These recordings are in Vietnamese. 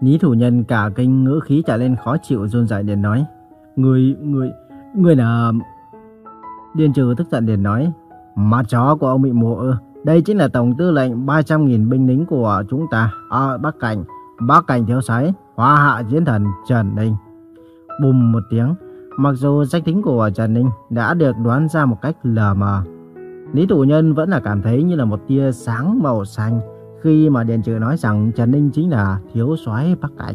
Lý thủ nhân cả kinh ngữ khí trở lên khó chịu run rẩy liền nói. Người, người, người là... Điền trừ tức giận liền nói. Mặt chó của ông bị mùa ư. Đây chính là tổng tư lệnh 300.000 binh lính của chúng ta à, ở Bắc Cảnh. Bắc Cảnh thiếu sái, hoa hạ chiến thần Trần Ninh. Bùm một tiếng, mặc dù danh tính của Trần Ninh đã được đoán ra một cách lờ mờ. Lý Thủ Nhân vẫn là cảm thấy như là một tia sáng màu xanh khi mà Điền Trừ nói rằng Trần Ninh chính là thiếu soái Bắc Cảnh.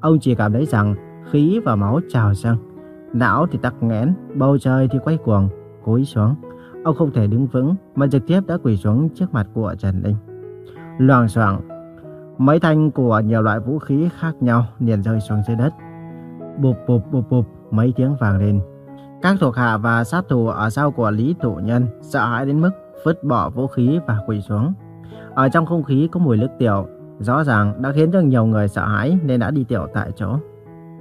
Ông chỉ cảm thấy rằng khí và máu trào dâng, não thì tắc nghẽn, bầu trời thì quay cuồng, cúi xuống. Ông không thể đứng vững mà trực tiếp đã quỳ xuống trước mặt của Trần Ninh. Loàng xoảng, mấy thanh của nhiều loại vũ khí khác nhau liền rơi xuống dưới đất. Bụp bụp bụp bụp, mấy tiếng vàng lên. Các thuộc hạ và sát thủ ở sau của Lý Thủ Nhân sợ hãi đến mức vứt bỏ vũ khí và quỳ xuống. Ở trong không khí có mùi nước tiểu, rõ ràng đã khiến cho nhiều người sợ hãi nên đã đi tiểu tại chỗ.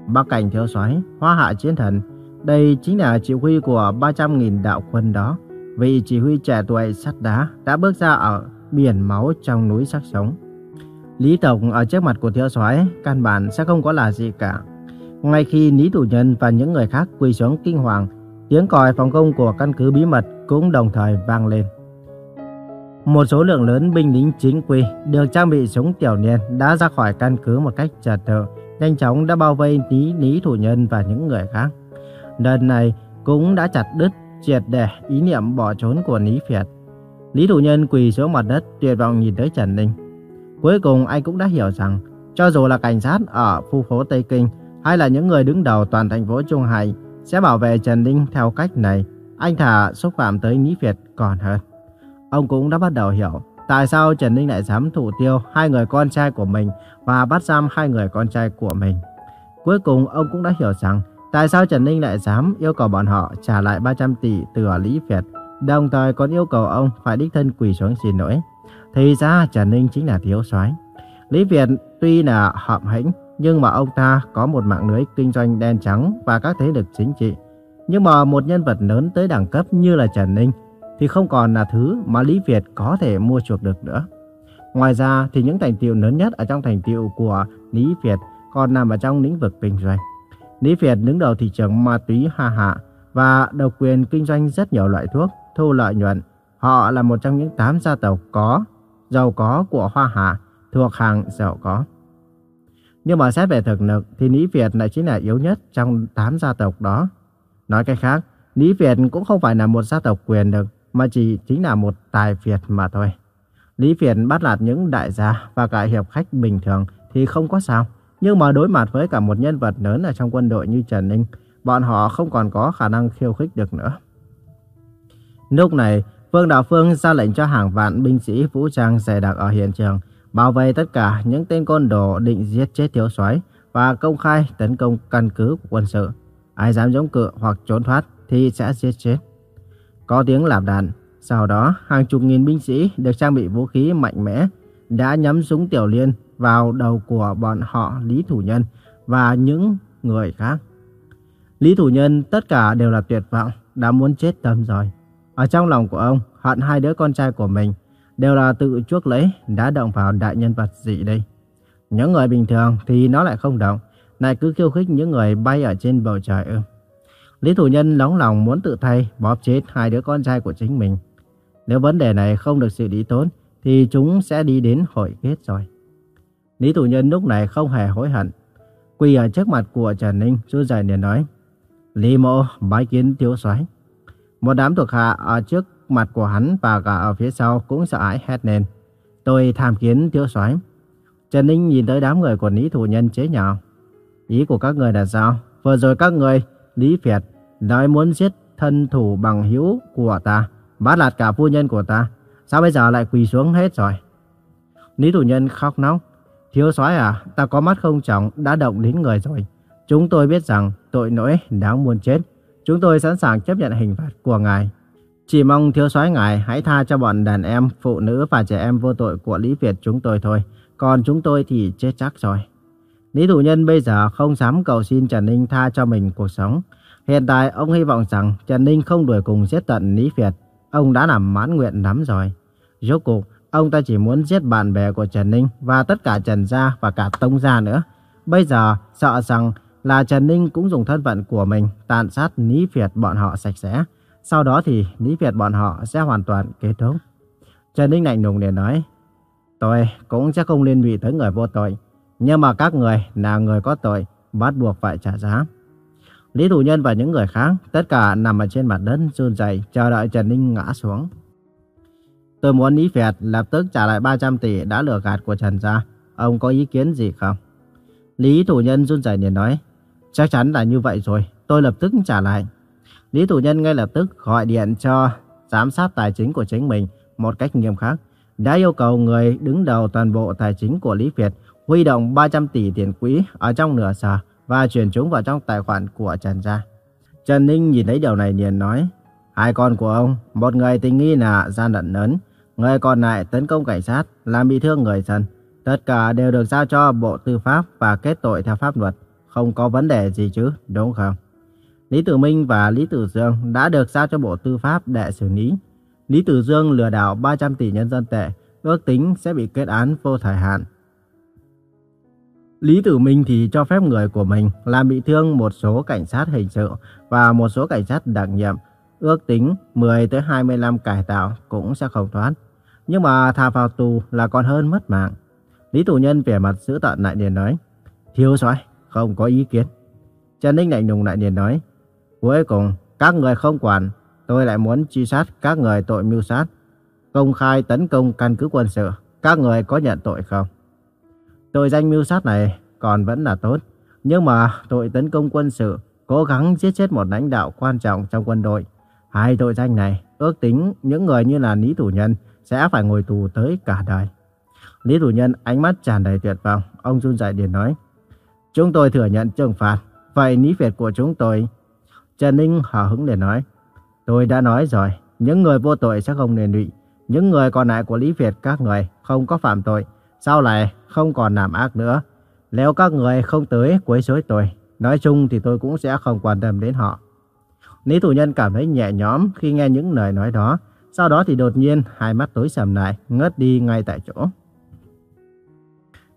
Bắc cảnh thiếu soái, hoa hạ chiến thần, đây chính là chỉ huy của 300.000 đạo quân đó. Vị chỉ huy trẻ tuổi sắt đá đã bước ra ở biển máu trong núi sắc sống. Lý Tộc ở trước mặt của thiếu soái căn bản sẽ không có là gì cả. Ngay khi Lý Thủ Nhân và những người khác quỳ xuống kinh hoàng, tiếng còi phòng công của căn cứ bí mật cũng đồng thời vang lên. Một số lượng lớn binh lính chính quy được trang bị súng tiểu niên đã ra khỏi căn cứ một cách trật tự, nhanh chóng đã bao vây Lý Lý Thủ Nhân và những người khác. Lần này cũng đã chặt đứt triệt để ý niệm bỏ trốn của Lý Việt. Lý Thủ Nhân quỳ xuống mặt đất tuyệt vọng nhìn tới Trần Ninh. Cuối cùng anh cũng đã hiểu rằng cho dù là cảnh sát ở khu phố Tây Kinh hay là những người đứng đầu toàn thành phố Trung Hải sẽ bảo vệ Trần Ninh theo cách này, anh thà xúc phạm tới Lý Việt còn hơn. Ông cũng đã bắt đầu hiểu tại sao Trần Ninh lại dám thủ tiêu hai người con trai của mình và bắt giam hai người con trai của mình. Cuối cùng ông cũng đã hiểu rằng tại sao Trần Ninh lại dám yêu cầu bọn họ trả lại 300 tỷ từ Lý Việt, đồng thời còn yêu cầu ông phải đích thân quỳ xuống xin lỗi. Thì ra Trần Ninh chính là thiếu soái. Lý Việt tuy là hậm hĩnh, nhưng mà ông ta có một mạng lưới kinh doanh đen trắng và các thế lực chính trị. Nhưng mà một nhân vật lớn tới đẳng cấp như là Trần Ninh thì không còn là thứ mà Lý Việt có thể mua chuộc được nữa. Ngoài ra thì những thành tiệu lớn nhất ở trong thành tiệu của Lý Việt còn nằm ở trong lĩnh vực kinh doanh. Lý Việt đứng đầu thị trường ma túy Hà Hạ và độc quyền kinh doanh rất nhiều loại thuốc, thu lợi nhuận. Họ là một trong những tám gia tộc có, giàu có của Hoa Hạ, thuộc hàng giàu có. Nhưng mà xét về thực lực thì Lý Việt lại chính là yếu nhất trong tám gia tộc đó. Nói cách khác, Lý Việt cũng không phải là một gia tộc quyền lực mà chỉ chính là một tài phiệt mà thôi. Lý Việt bắt nạt những đại gia và cả hiệp khách bình thường thì không có sao. Nhưng mà đối mặt với cả một nhân vật lớn ở trong quân đội như Trần Ninh, bọn họ không còn có khả năng khiêu khích được nữa. Lúc này, Vương Đạo Phương ra lệnh cho hàng vạn binh sĩ vũ trang dày đặc ở hiện trường, bảo vệ tất cả những tên côn đồ định giết chết thiếu soái và công khai tấn công căn cứ của quân sự. Ai dám chống cự hoặc trốn thoát thì sẽ giết chết. Có tiếng lạp đạn, sau đó hàng chục nghìn binh sĩ được trang bị vũ khí mạnh mẽ đã nhắm súng tiểu liên vào đầu của bọn họ Lý Thủ Nhân và những người khác. Lý Thủ Nhân tất cả đều là tuyệt vọng, đã muốn chết tâm rồi. Ở trong lòng của ông, hận hai đứa con trai của mình đều là tự chuốc lấy đã động vào đại nhân vật gì đây. Những người bình thường thì nó lại không động, lại cứ khiêu khích những người bay ở trên bầu trời ư. Lý Thủ Nhân nóng lòng muốn tự thay bóp chết hai đứa con trai của chính mình. Nếu vấn đề này không được xử lý tốt, thì chúng sẽ đi đến hội kết rồi. Lý Thủ Nhân lúc này không hề hối hận. Quỳ ở trước mặt của Trần Ninh, run dài liền nói. Lý mộ bái kiến thiếu soái. Một đám thuộc hạ ở trước mặt của hắn và cả ở phía sau cũng sợ hãi hét lên. Tôi tham kiến thiếu soái. Trần Ninh nhìn tới đám người của Lý Thủ Nhân chế nhạo. Ý của các người là sao? Vừa rồi các người, Lý Việt, nói muốn giết thân thủ bằng hữu của ta, bắt lạt cả phu nhân của ta. Sao bây giờ lại quỳ xuống hết rồi? Lý Thủ Nhân khóc nóng. Thiếu soái à, ta có mắt không trọng đã động đến người rồi. Chúng tôi biết rằng tội lỗi đáng muôn chết. Chúng tôi sẵn sàng chấp nhận hình phạt của ngài. Chỉ mong thiếu soái ngài hãy tha cho bọn đàn em, phụ nữ và trẻ em vô tội của Lý Việt chúng tôi thôi. Còn chúng tôi thì chết chắc rồi. Lý Thủ Nhân bây giờ không dám cầu xin Trần Ninh tha cho mình cuộc sống. Hiện tại ông hy vọng rằng Trần Ninh không đuổi cùng giết tận Lý Việt. Ông đã làm mãn nguyện lắm rồi. Rốt cuộc, ông ta chỉ muốn giết bạn bè của Trần Ninh và tất cả Trần Gia và cả Tông Gia nữa. Bây giờ sợ rằng là Trần Ninh cũng dùng thân phận của mình tàn sát Lý Việt bọn họ sạch sẽ. Sau đó thì Lý Việt bọn họ sẽ hoàn toàn kết thúc. Trần Ninh lạnh lùng để nói, tôi cũng sẽ không liên lụy tới người vô tội. Nhưng mà các người là người có tội, bắt buộc phải trả giá. Lý Thủ Nhân và những người khác tất cả nằm ở trên mặt đất run rẩy chờ đợi Trần Ninh ngã xuống. Tôi muốn Lý Việt lập tức trả lại 300 tỷ đã lừa gạt của Trần Gia. Ông có ý kiến gì không? Lý Thủ Nhân run rẩy liền nói. Chắc chắn là như vậy rồi, tôi lập tức trả lại. Lý Thủ Nhân ngay lập tức gọi điện cho giám sát tài chính của chính mình một cách nghiêm khắc. Đã yêu cầu người đứng đầu toàn bộ tài chính của Lý Việt huy động 300 tỷ tiền quỹ ở trong nửa giờ và chuyển chúng vào trong tài khoản của Trần Gia. Trần Ninh nhìn thấy điều này liền nói, hai con của ông, một người tình nghi là gian lận lớn, người còn lại tấn công cảnh sát, làm bị thương người dân. Tất cả đều được giao cho Bộ Tư pháp và kết tội theo pháp luật. Không có vấn đề gì chứ, đúng không? Lý Tử Minh và Lý Tử Dương đã được giao cho Bộ Tư pháp để xử lý. Lý Tử Dương lừa đảo 300 tỷ nhân dân tệ, ước tính sẽ bị kết án vô thời hạn. Lý Tử Minh thì cho phép người của mình làm bị thương một số cảnh sát hình sự và một số cảnh sát đặc nhiệm, ước tính 10 tới 20 năm cải tạo cũng sẽ không thoát. Nhưng mà thà vào tù là còn hơn mất mạng. Lý tù nhân vẻ mặt dữ tợn lại liền nói, thiếu soái không có ý kiến. Trần Ninh lạnh lùng lại liền nói, cuối cùng các người không quản, tôi lại muốn truy sát các người tội mưu sát, công khai tấn công căn cứ quân sự, các người có nhận tội không? Tội danh mưu sát này còn vẫn là tốt, nhưng mà tội tấn công quân sự, cố gắng giết chết một lãnh đạo quan trọng trong quân đội, hai tội danh này ước tính những người như là Lý Thủ Nhân sẽ phải ngồi tù tới cả đời. Lý Thủ Nhân ánh mắt tràn đầy tuyệt vọng, ông run rẩy liền nói. Chúng tôi thừa nhận trừng phạt, vậy Lý Việt của chúng tôi... Trần Ninh hờ hứng để nói. Tôi đã nói rồi, những người vô tội sẽ không nền lụy. Những người còn lại của Lý Việt các người không có phạm tội, sau này không còn làm ác nữa. Nếu các người không tới quấy rối tôi, nói chung thì tôi cũng sẽ không quan tâm đến họ. Lý Thủ Nhân cảm thấy nhẹ nhõm khi nghe những lời nói đó. Sau đó thì đột nhiên hai mắt tối sầm lại, ngất đi ngay tại chỗ.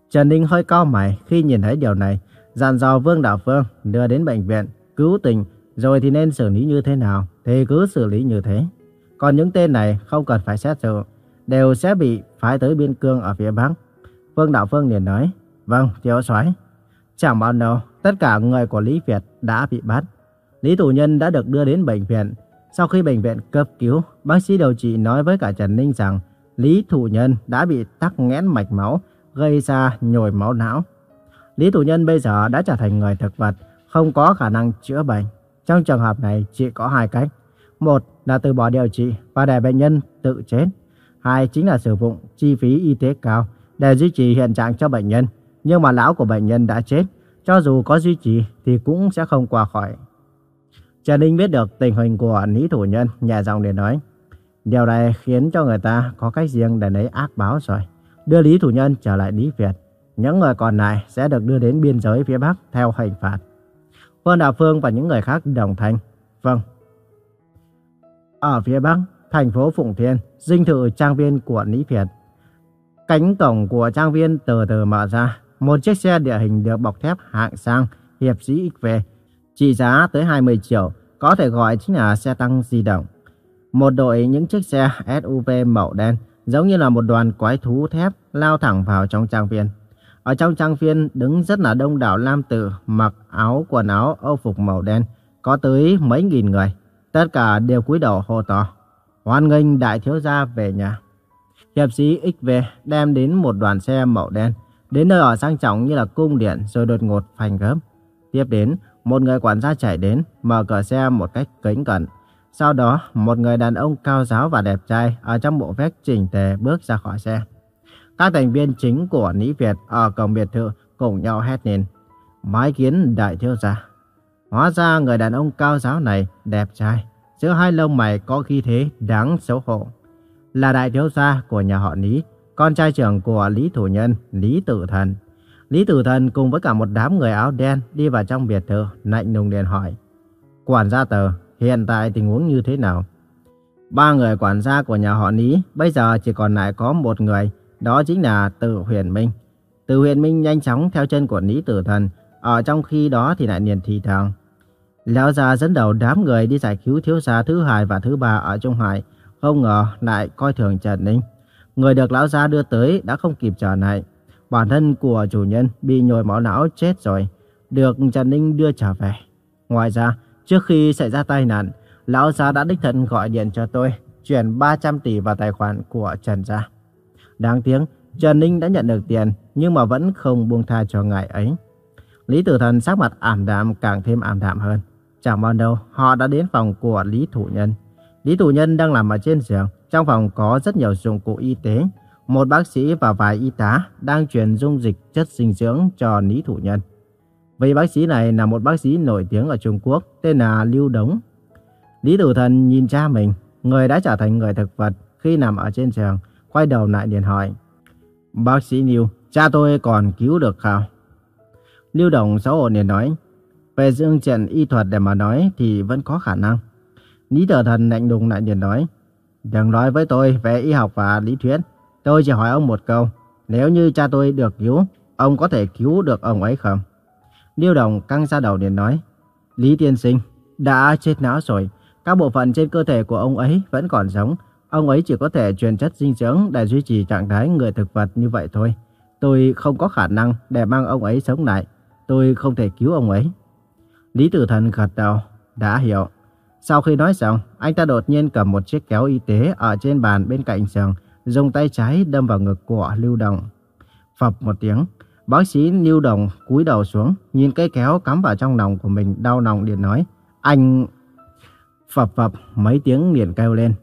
Trần Ninh hơi cao mày khi nhìn thấy điều này, dặn dò Vương Đạo Phương đưa đến bệnh viện, cứu tình, rồi thì nên xử lý như thế nào, thì cứ xử lý như thế. Còn những tên này không cần phải xét xử, đều sẽ bị phái tới biên cương ở phía Bắc. Vương Đạo Phương liền nói, vâng, thiếu soái. Chẳng bao lâu, tất cả người của Lý Việt đã bị bắt. Lý Tù Nhân đã được đưa đến bệnh viện. Sau khi bệnh viện cấp cứu, bác sĩ điều trị nói với cả Trần Ninh rằng Lý Thủ Nhân đã bị tắc nghẽn mạch máu, gây ra nhồi máu não. Lý Thủ Nhân bây giờ đã trở thành người thực vật, không có khả năng chữa bệnh. Trong trường hợp này chỉ có hai cách. Một là từ bỏ điều trị và để bệnh nhân tự chết. Hai chính là sử dụng chi phí y tế cao để duy trì hiện trạng cho bệnh nhân. Nhưng mà lão của bệnh nhân đã chết, cho dù có duy trì thì cũng sẽ không qua khỏi. Trần Ninh biết được tình hình của Lý Thủ Nhân, nhà giọng để nói. Điều này khiến cho người ta có cách riêng để lấy ác báo rồi. Đưa Lý Thủ Nhân trở lại Lý Việt. Những người còn lại sẽ được đưa đến biên giới phía Bắc theo hình phạt. Quân Đạo Phương và những người khác đồng thanh. Vâng. Ở phía Bắc, thành phố Phụng Thiên, dinh thự trang viên của Lý Việt. Cánh cổng của trang viên từ từ mở ra. Một chiếc xe địa hình được bọc thép hạng sang, hiệp sĩ XV, trị giá tới 20 triệu, có thể gọi chính là xe tăng di động. Một đội những chiếc xe SUV màu đen, giống như là một đoàn quái thú thép lao thẳng vào trong trang viên. Ở trong trang viên đứng rất là đông đảo nam tử mặc áo quần áo âu phục màu đen, có tới mấy nghìn người. Tất cả đều cúi đầu hô to. Hoan nghênh đại thiếu gia về nhà. Hiệp sĩ XV đem đến một đoàn xe màu đen, đến nơi ở sang trọng như là cung điện rồi đột ngột phanh gấp. Tiếp đến, một người quản gia chạy đến, mở cửa xe một cách kính cẩn. Sau đó, một người đàn ông cao giáo và đẹp trai ở trong bộ vest chỉnh tề bước ra khỏi xe. Các thành viên chính của Nĩ Việt ở cổng biệt thự cùng nhau hét lên. Mái kiến đại thiếu gia. Hóa ra người đàn ông cao giáo này đẹp trai, giữa hai lông mày có khí thế đáng xấu hổ. Là đại thiếu gia của nhà họ Lý, con trai trưởng của Lý Thủ Nhân, Lý Tử Thần. Lý Tử Thần cùng với cả một đám người áo đen đi vào trong biệt thự, lạnh lùng điện hỏi. Quản gia tờ, hiện tại tình huống như thế nào? Ba người quản gia của nhà họ Lý bây giờ chỉ còn lại có một người, đó chính là Từ Huyền Minh. Từ Huyền Minh nhanh chóng theo chân của Lý Tử Thần, ở trong khi đó thì lại liền thì thào. Lão già dẫn đầu đám người đi giải cứu thiếu gia thứ hai và thứ ba ở Trung Hải, không ngờ lại coi thường Trần Ninh. Người được lão gia đưa tới đã không kịp trở lại. Bản thân của chủ nhân bị nhồi máu não chết rồi, được Trần Ninh đưa trở về. Ngoài ra, trước khi xảy ra tai nạn, lão gia đã đích thân gọi điện cho tôi, chuyển 300 tỷ vào tài khoản của Trần gia. Đáng tiếc, Trần Ninh đã nhận được tiền, nhưng mà vẫn không buông tha cho ngài ấy. Lý Tử Thần sắc mặt ảm đạm càng thêm ảm đạm hơn. Chẳng bao lâu, họ đã đến phòng của Lý Thủ Nhân. Lý Thủ Nhân đang nằm ở trên giường. Trong phòng có rất nhiều dụng cụ y tế. Một bác sĩ và vài y tá đang truyền dung dịch chất dinh dưỡng cho Lý Thủ Nhân. Vị bác sĩ này là một bác sĩ nổi tiếng ở Trung Quốc, tên là Lưu Đống. Lý Tử Thần nhìn cha mình, người đã trở thành người thực vật khi nằm ở trên giường, quay đầu lại liền hỏi. Bác sĩ Lưu, cha tôi còn cứu được không? Lưu Đồng xấu hổ liền nói, về dương trận y thuật để mà nói thì vẫn có khả năng. Lý Tử Thần lạnh lùng lại liền nói, đừng nói với tôi về y học và lý thuyết. Tôi chỉ hỏi ông một câu, nếu như cha tôi được cứu, ông có thể cứu được ông ấy không? Lưu Đồng căng ra đầu liền nói, Lý Tiên Sinh đã chết não rồi, các bộ phận trên cơ thể của ông ấy vẫn còn sống. Ông ấy chỉ có thể truyền chất dinh dưỡng để duy trì trạng thái người thực vật như vậy thôi. Tôi không có khả năng để mang ông ấy sống lại. Tôi không thể cứu ông ấy. Lý Tử Thần gật đầu, đã hiểu. Sau khi nói xong, anh ta đột nhiên cầm một chiếc kéo y tế ở trên bàn bên cạnh giường, dùng tay trái đâm vào ngực của Lưu Đồng. Phập một tiếng, bác sĩ Lưu Đồng cúi đầu xuống, nhìn cây kéo cắm vào trong lòng của mình đau lòng liền nói, anh... Phập phập mấy tiếng liền kêu lên.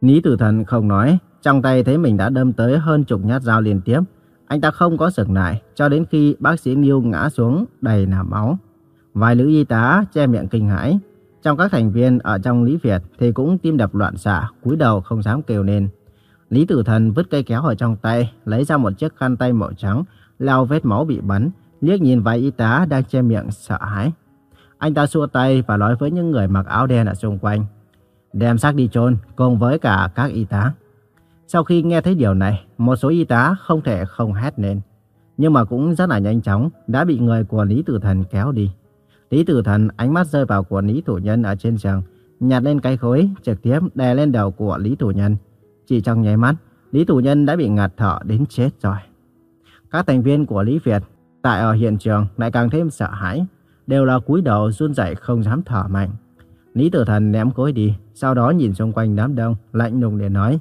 Ní Tử Thần không nói, trong tay thấy mình đã đâm tới hơn chục nhát dao liên tiếp. Anh ta không có sừng lại cho đến khi bác sĩ Lưu ngã xuống đầy nả máu. Vài nữ y tá che miệng kinh hãi. Trong các thành viên ở trong Lý Việt thì cũng tim đập loạn xạ, cúi đầu không dám kêu lên. Lý Tử Thần vứt cây kéo ở trong tay, lấy ra một chiếc khăn tay màu trắng, lau vết máu bị bắn, liếc nhìn vài y tá đang che miệng sợ hãi. Anh ta xua tay và nói với những người mặc áo đen ở xung quanh. Đem xác đi chôn cùng với cả các y tá. Sau khi nghe thấy điều này, một số y tá không thể không hét lên. Nhưng mà cũng rất là nhanh chóng, đã bị người của Lý Tử Thần kéo đi. Lý Tử Thần ánh mắt rơi vào của Lý Thủ Nhân ở trên giường, nhặt lên cái khối, trực tiếp đè lên đầu của Lý Thủ Nhân. Chỉ trong nháy mắt, Lý Thủ Nhân đã bị ngạt thở đến chết rồi. Các thành viên của Lý Việt tại ở hiện trường lại càng thêm sợ hãi, đều là cúi đầu run rẩy không dám thở mạnh. Lý Tử Thần ném khối đi, sau đó nhìn xung quanh đám đông, lạnh lùng để nói: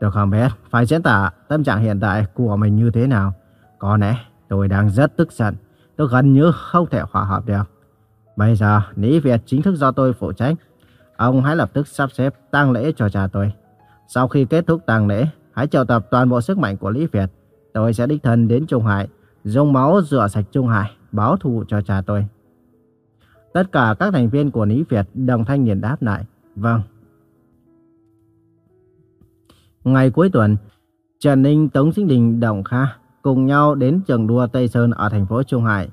"Tôi không biết phải diễn tả tâm trạng hiện tại của mình như thế nào. Có lẽ tôi đang rất tức giận, tôi gần như không thể hòa hợp được." Bây giờ, Lý Việt chính thức do tôi phụ trách. Ông hãy lập tức sắp xếp tang lễ cho cha tôi. Sau khi kết thúc tang lễ, hãy triệu tập toàn bộ sức mạnh của Lý Việt. Tôi sẽ đích thân đến Trung Hải, dùng máu rửa sạch Trung Hải, báo thù cho cha tôi. Tất cả các thành viên của Lý Việt đồng thanh nhìn đáp lại. Vâng. Ngày cuối tuần, Trần Ninh, Tống Sinh Đình, Đồng Kha cùng nhau đến trường đua Tây Sơn ở thành phố Trung Hải.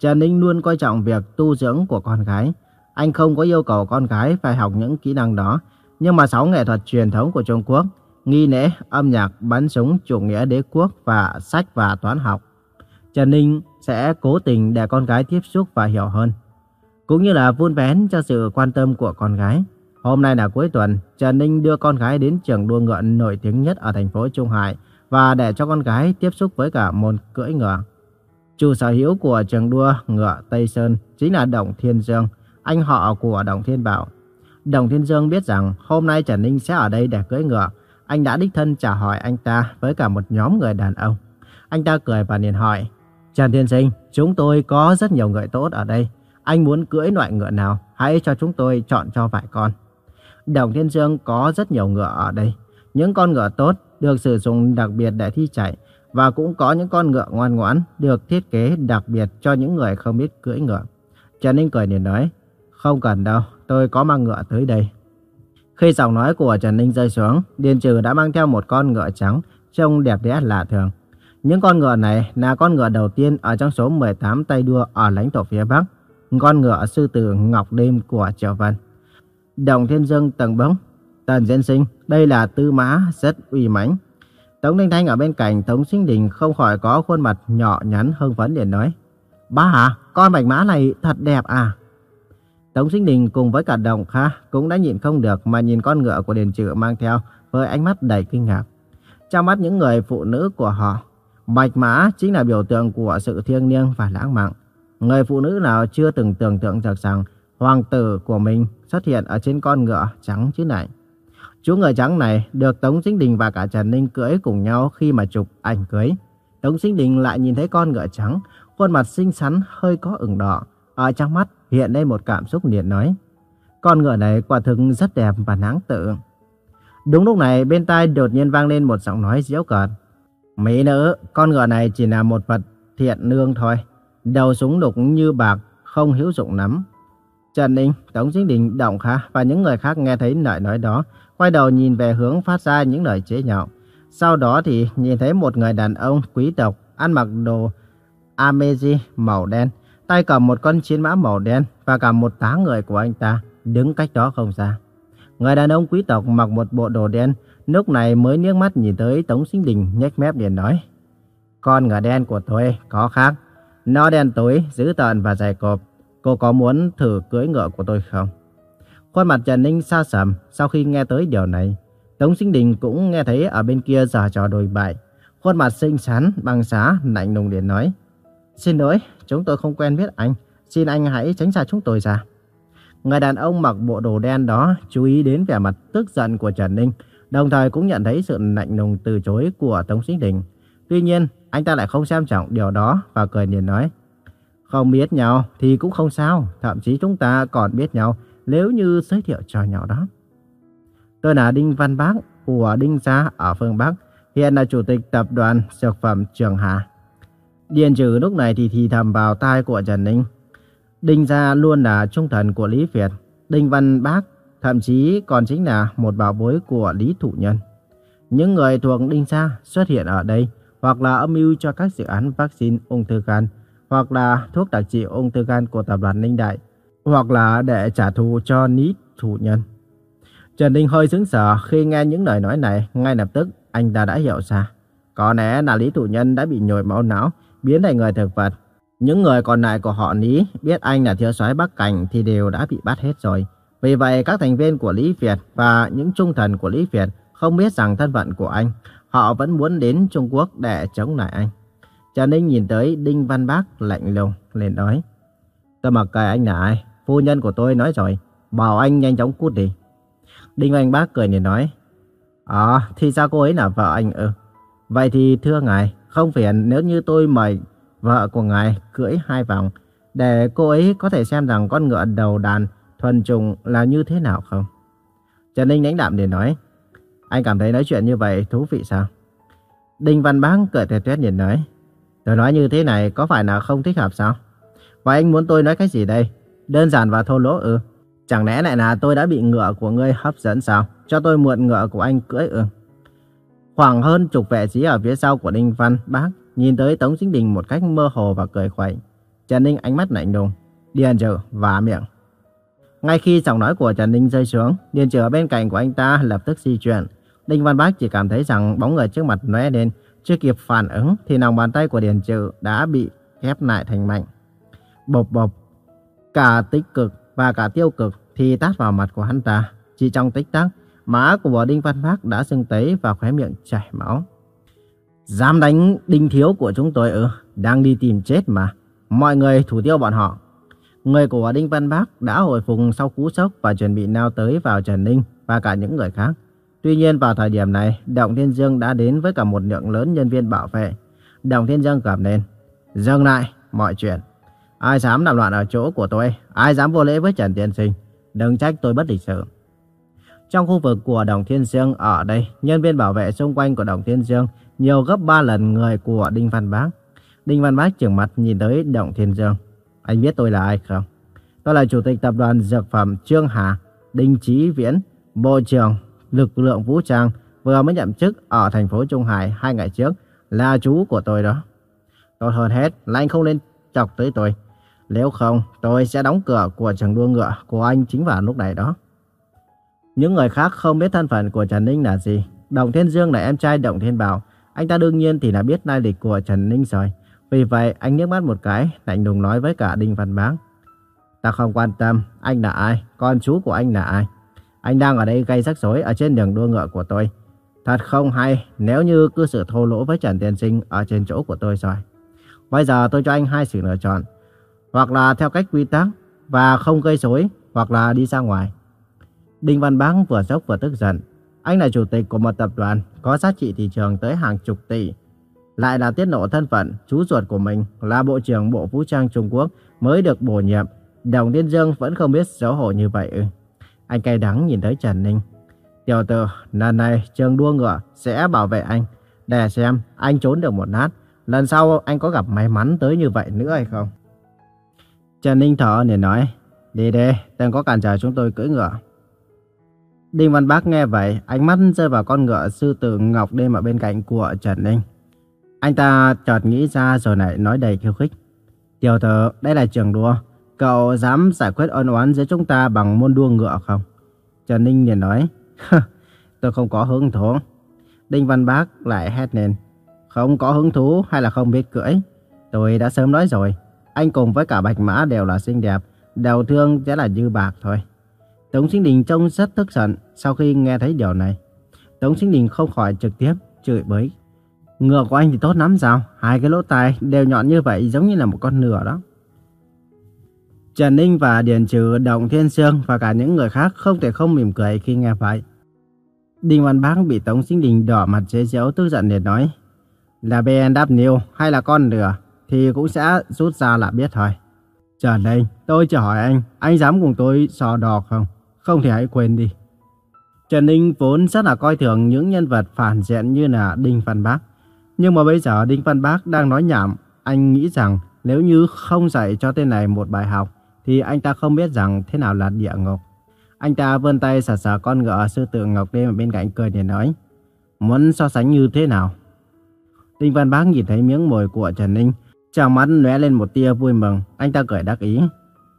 Trần Ninh luôn coi trọng việc tu dưỡng của con gái. Anh không có yêu cầu con gái phải học những kỹ năng đó, nhưng mà sáu nghệ thuật truyền thống của Trung Quốc, nghi lễ, âm nhạc, bắn súng, chủ nghĩa đế quốc và sách và toán học. Trần Ninh sẽ cố tình để con gái tiếp xúc và hiểu hơn, cũng như là vun vén cho sự quan tâm của con gái. Hôm nay là cuối tuần, Trần Ninh đưa con gái đến trường đua ngựa nổi tiếng nhất ở thành phố Trung Hải và để cho con gái tiếp xúc với cả môn cưỡi ngựa. Chủ sở hữu của trường đua ngựa Tây Sơn chính là Đồng Thiên Dương, anh họ của Đồng Thiên Bảo. Đồng Thiên Dương biết rằng hôm nay Trần Ninh sẽ ở đây để cưỡi ngựa. Anh đã đích thân trả hỏi anh ta với cả một nhóm người đàn ông. Anh ta cười và liền hỏi, Trần Thiên Sinh, chúng tôi có rất nhiều ngựa tốt ở đây. Anh muốn cưỡi loại ngựa nào, hãy cho chúng tôi chọn cho vài con. Đồng Thiên Dương có rất nhiều ngựa ở đây. Những con ngựa tốt được sử dụng đặc biệt để thi chạy và cũng có những con ngựa ngoan ngoãn được thiết kế đặc biệt cho những người không biết cưỡi ngựa. Trần Ninh cười liền nói, không cần đâu, tôi có mang ngựa tới đây. Khi giọng nói của Trần Ninh rơi xuống, Điền Trừ đã mang theo một con ngựa trắng, trông đẹp đẽ lạ thường. Những con ngựa này là con ngựa đầu tiên ở trong số 18 tay đua ở lãnh thổ phía Bắc, con ngựa sư tử Ngọc Đêm của Triều Văn. Đồng Thiên Dương tầng bóng, Tần Diễn Sinh, đây là tư mã rất uy mãnh. Tống Ninh Thanh ở bên cạnh Tống Sinh Đình không khỏi có khuôn mặt nhỏ nhắn hưng phấn liền nói. Ba à, con bạch mã này thật đẹp à. Tống Sinh Đình cùng với cả Đồng Kha cũng đã nhịn không được mà nhìn con ngựa của Điền Trự mang theo với ánh mắt đầy kinh ngạc. Trong mắt những người phụ nữ của họ, bạch mã chính là biểu tượng của sự thiêng liêng và lãng mạn. Người phụ nữ nào chưa từng tưởng tượng được rằng hoàng tử của mình xuất hiện ở trên con ngựa trắng chứ này. Chú ngựa trắng này được Tống Sinh Đình và cả Trần Ninh cưỡi cùng nhau khi mà chụp ảnh cưới. Tống Sinh Đình lại nhìn thấy con ngựa trắng, khuôn mặt xinh xắn hơi có ửng đỏ, ở trong mắt hiện lên một cảm xúc liền nói. Con ngựa này quả thực rất đẹp và đáng tự. Đúng lúc này bên tai đột nhiên vang lên một giọng nói giễu cợt. Mỹ nữ, con ngựa này chỉ là một vật thiện nương thôi. Đầu súng đục như bạc, không hữu dụng lắm. Trần Ninh, Tống Chính Đình, Động Kha và những người khác nghe thấy lời nói đó, quay đầu nhìn về hướng phát ra những lời chế nhạo. Sau đó thì nhìn thấy một người đàn ông quý tộc ăn mặc đồ Ameji màu đen, tay cầm một con chiến mã màu đen và cả một tá người của anh ta đứng cách đó không xa. Người đàn ông quý tộc mặc một bộ đồ đen, lúc này mới nước mắt nhìn tới Tống Sinh Đình nhếch mép liền nói. Con ngựa đen của tôi có khác. Nó đen tối, dữ tợn và dài cộp. Cô có muốn thử cưỡi ngựa của tôi không? Khuôn mặt Trần Ninh xa sầm sau khi nghe tới điều này. Tống Sinh Đình cũng nghe thấy ở bên kia giả trò đồi bại. Khuôn mặt xinh xắn, băng xá, lạnh lùng liền nói. Xin lỗi, chúng tôi không quen biết anh. Xin anh hãy tránh xa chúng tôi ra. Người đàn ông mặc bộ đồ đen đó chú ý đến vẻ mặt tức giận của Trần Ninh, đồng thời cũng nhận thấy sự lạnh lùng từ chối của Tống Sinh Đình. Tuy nhiên, anh ta lại không xem trọng điều đó và cười nhìn nói. Không biết nhau thì cũng không sao, thậm chí chúng ta còn biết nhau nếu như giới thiệu cho nhau đó. Tôi là Đinh Văn Bác của Đinh Gia ở phương Bắc, hiện là chủ tịch tập đoàn Dược phẩm Trường Hà. Điền trừ lúc này thì thì thầm vào tai của Trần Ninh. Đinh Gia luôn là trung thần của Lý Việt, Đinh Văn Bác thậm chí còn chính là một bảo bối của Lý Thủ Nhân. Những người thuộc Đinh Gia xuất hiện ở đây hoặc là âm mưu cho các dự án vaccine ung thư gan, hoặc là thuốc đặc trị ung thư gan của tập đoàn Ninh Đại, hoặc là để trả thù cho Lý Thủ Nhân. Trần Ninh hơi sững sờ khi nghe những lời nói này, ngay lập tức anh ta đã hiểu ra. Có lẽ là Lý Thủ Nhân đã bị nhồi máu não, biến thành người thực vật. Những người còn lại của họ Lý biết anh là thiếu soái Bắc Cảnh thì đều đã bị bắt hết rồi. Vì vậy các thành viên của Lý Việt và những trung thần của Lý Việt không biết rằng thân phận của anh. Họ vẫn muốn đến Trung Quốc để chống lại anh. Trần Ninh nhìn tới Đinh Văn Bác lạnh lùng lên nói. Tôi mặc kệ anh là ai. Phu nhân của tôi nói rồi. Bảo anh nhanh chóng cút đi. Đinh Văn Bác cười nhìn nói. À, thì sao cô ấy là vợ anh ư? Vậy thì thưa ngài, không phiền nếu như tôi mời vợ của ngài cưỡi hai vòng để cô ấy có thể xem rằng con ngựa đầu đàn thuần trùng là như thế nào không? Trần Ninh đánh đạm để nói. Anh cảm thấy nói chuyện như vậy thú vị sao? Đinh Văn Bác cười tuyệt tuyết nhìn nói. Tôi nói như thế này có phải là không thích hợp sao? Và anh muốn tôi nói cái gì đây? Đơn giản và thô lỗ ư? Chẳng lẽ lại là tôi đã bị ngựa của ngươi hấp dẫn sao? Cho tôi mượn ngựa của anh cưỡi ư? Khoảng hơn chục vệ sĩ ở phía sau của Đinh Văn Bác nhìn tới Tống Chính Đình một cách mơ hồ và cười khuẩy. Trần Ninh ánh mắt lạnh lùng, điền trừ và miệng. Ngay khi giọng nói của Trần Ninh rơi xuống, điền trừ ở bên cạnh của anh ta lập tức di chuyển. Đinh Văn Bác chỉ cảm thấy rằng bóng người trước mặt lóe lên, chưa kịp phản ứng thì lòng bàn tay của điền trừ đã bị ép lại thành mạnh. Bộp bộp, cả tích cực và cả tiêu cực thì tát vào mặt của hắn ta. Chỉ trong tích tắc, má của Đinh Văn Bác đã sưng tấy và khóe miệng chảy máu. Dám đánh đinh thiếu của chúng tôi ư? Đang đi tìm chết mà. Mọi người thủ tiêu bọn họ. Người của Đinh Văn Bác đã hồi phục sau cú sốc và chuẩn bị nao tới vào Trần Ninh và cả những người khác. Tuy nhiên vào thời điểm này, Động Thiên Dương đã đến với cả một lượng lớn nhân viên bảo vệ. Động Thiên Dương gầm lên. Dừng lại, mọi chuyện. Ai dám làm loạn ở chỗ của tôi? Ai dám vô lễ với Trần Tiên Sinh? Đừng trách tôi bất lịch sự. Trong khu vực của Đồng Thiên Dương ở đây, nhân viên bảo vệ xung quanh của Đồng Thiên Dương nhiều gấp 3 lần người của Đinh Văn Bác. Đinh Văn Bác trưởng mặt nhìn tới đồng Thiên Dương. Anh biết tôi là ai không? Tôi là Chủ tịch Tập đoàn Dược phẩm Trương Hà, Đinh Chí Viễn, Bộ trưởng Lực lượng Vũ trang vừa mới nhậm chức ở thành phố Trung Hải hai ngày trước, là chú của tôi đó. Tốt hơn hết là anh không nên chọc tới tôi. Nếu không, tôi sẽ đóng cửa của trường đua ngựa của anh chính vào lúc này đó. Những người khác không biết thân phận của Trần Ninh là gì. Động Thiên Dương là em trai Động Thiên Bảo. Anh ta đương nhiên thì là biết lai lịch của Trần Ninh rồi. Vì vậy anh nhếch mắt một cái, lạnh lùng nói với cả Đinh Văn Bác. Ta không quan tâm anh là ai, con chú của anh là ai. Anh đang ở đây gây rắc rối ở trên đường đua ngựa của tôi. Thật không hay nếu như cứ sự thô lỗ với Trần Tiên Sinh ở trên chỗ của tôi rồi. Bây giờ tôi cho anh hai sự lựa chọn. Hoặc là theo cách quy tắc và không gây rối, hoặc là đi ra ngoài. Đinh Văn Bác vừa sốc vừa tức giận. Anh là chủ tịch của một tập đoàn có giá trị thị trường tới hàng chục tỷ. Lại là tiết lộ thân phận, chú ruột của mình là Bộ trưởng Bộ Vũ trang Trung Quốc mới được bổ nhiệm. Đồng Liên Dương vẫn không biết xấu hổ như vậy ư. Anh cay đắng nhìn tới Trần Ninh. Tiểu tử, lần này trường đua ngựa sẽ bảo vệ anh. Để xem anh trốn được một nát. Lần sau anh có gặp may mắn tới như vậy nữa hay không? Trần Ninh thở để nói. Đi đi, đừng có cản trở chúng tôi cưỡi ngựa. Đinh Văn Bác nghe vậy, ánh mắt rơi vào con ngựa sư tử ngọc đêm ở bên cạnh của Trần Ninh. Anh ta chợt nghĩ ra rồi lại nói đầy khiêu khích. Tiểu tử, đây là trường đua. Cậu dám giải quyết ân oán giữa chúng ta bằng môn đua ngựa không? Trần Ninh liền nói. Tôi không có hứng thú. Đinh Văn Bác lại hét lên. Không có hứng thú hay là không biết cưỡi? Tôi đã sớm nói rồi. Anh cùng với cả Bạch Mã đều là xinh đẹp. Đầu thương sẽ là như bạc thôi. Tống Sinh Đình trông rất tức giận sau khi nghe thấy điều này. Tống Sinh Đình không khỏi trực tiếp chửi bới. Ngựa của anh thì tốt lắm sao? Hai cái lỗ tai đều nhọn như vậy giống như là một con nửa đó. Trần Ninh và Điền Trừ, Động Thiên Sương và cả những người khác không thể không mỉm cười khi nghe vậy. Đinh Văn Bác bị Tống Sinh Đình đỏ mặt chế giễu tức giận để nói. Là BMW hay là con lừa thì cũng sẽ rút ra là biết thôi. Trần Ninh, tôi chỉ hỏi anh, anh dám cùng tôi sò đò không? Không thì hãy quên đi. Trần Ninh vốn rất là coi thường những nhân vật phản diện như là Đinh Văn Bác. Nhưng mà bây giờ Đinh Văn Bác đang nói nhảm, anh nghĩ rằng nếu như không dạy cho tên này một bài học, thì anh ta không biết rằng thế nào là địa ngục. Anh ta vươn tay sờ sờ con ngựa sư tử ngọc đêm ở bên cạnh cười để nói, muốn so sánh như thế nào? Đinh Văn Bác nhìn thấy miếng mồi của Trần Ninh, trong mắt lóe lên một tia vui mừng, anh ta cười đắc ý.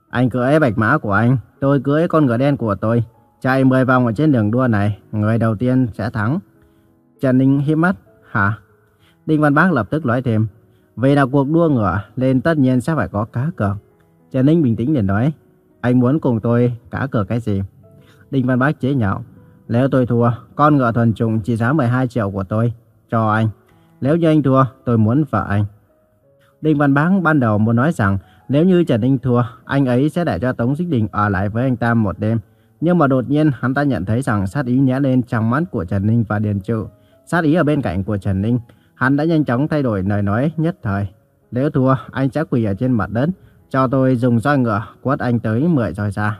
Anh cưỡi bạch mã của anh, tôi cưỡi con ngựa đen của tôi. Chạy 10 vòng ở trên đường đua này, người đầu tiên sẽ thắng. Trần Ninh hiếp mắt, hả? Đinh Văn Bác lập tức nói thêm, vì là cuộc đua ngựa nên tất nhiên sẽ phải có cá cược. Trần Ninh bình tĩnh để nói, anh muốn cùng tôi cá cược cái gì? Đinh Văn Bác chế nhạo, nếu tôi thua, con ngựa thuần trùng chỉ giá 12 triệu của tôi, cho anh. Nếu như anh thua, tôi muốn vợ anh. Đinh Văn Bác ban đầu muốn nói rằng nếu như Trần Ninh thua, anh ấy sẽ để cho Tống Dích Đình ở lại với anh ta một đêm. Nhưng mà đột nhiên hắn ta nhận thấy rằng sát ý nhẽ lên trong mắt của Trần Ninh và Điền Trụ. Sát ý ở bên cạnh của Trần Ninh, hắn đã nhanh chóng thay đổi lời nói nhất thời. Nếu thua, anh sẽ quỳ ở trên mặt đất, cho tôi dùng roi ngựa quất anh tới 10 roi ra.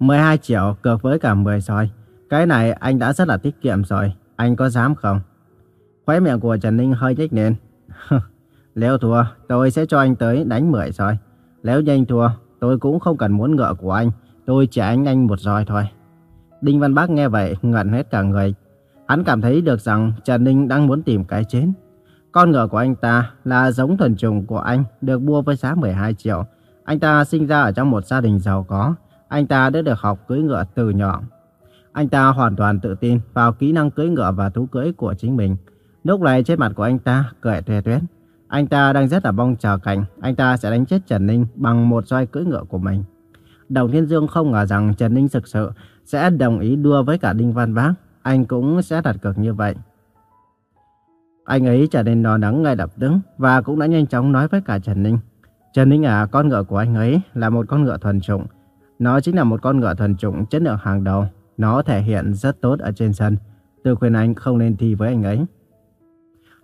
12 triệu cược với cả 10 roi. Cái này anh đã rất là tiết kiệm rồi, anh có dám không? Khóe miệng của Trần Ninh hơi nhếch lên. Nếu thua, tôi sẽ cho anh tới đánh 10 roi. Nếu nhanh thua, tôi cũng không cần muốn ngựa của anh. Tôi chỉ anh anh một roi thôi. Đinh Văn Bác nghe vậy, ngẩn hết cả người. Hắn cảm thấy được rằng Trần Ninh đang muốn tìm cái chết. Con ngựa của anh ta là giống thuần trùng của anh, được mua với giá 12 triệu. Anh ta sinh ra ở trong một gia đình giàu có. Anh ta đã được học cưỡi ngựa từ nhỏ. Anh ta hoàn toàn tự tin vào kỹ năng cưỡi ngựa và thú cưỡi của chính mình. Lúc này trên mặt của anh ta cười tuè tuyết. Anh ta đang rất là mong chờ cảnh anh ta sẽ đánh chết Trần Ninh bằng một roi cưỡi ngựa của mình. Đồng Thiên Dương không ngờ rằng Trần Ninh thực sự sẽ đồng ý đua với cả Đinh Văn Bác. Anh cũng sẽ đặt cược như vậy. Anh ấy trở nên lo lắng ngay lập tức và cũng đã nhanh chóng nói với cả Trần Ninh. Trần Ninh à, con ngựa của anh ấy là một con ngựa thuần chủng. Nó chính là một con ngựa thuần chủng chất lượng hàng đầu. Nó thể hiện rất tốt ở trên sân. Tôi khuyên anh không nên thi với anh ấy.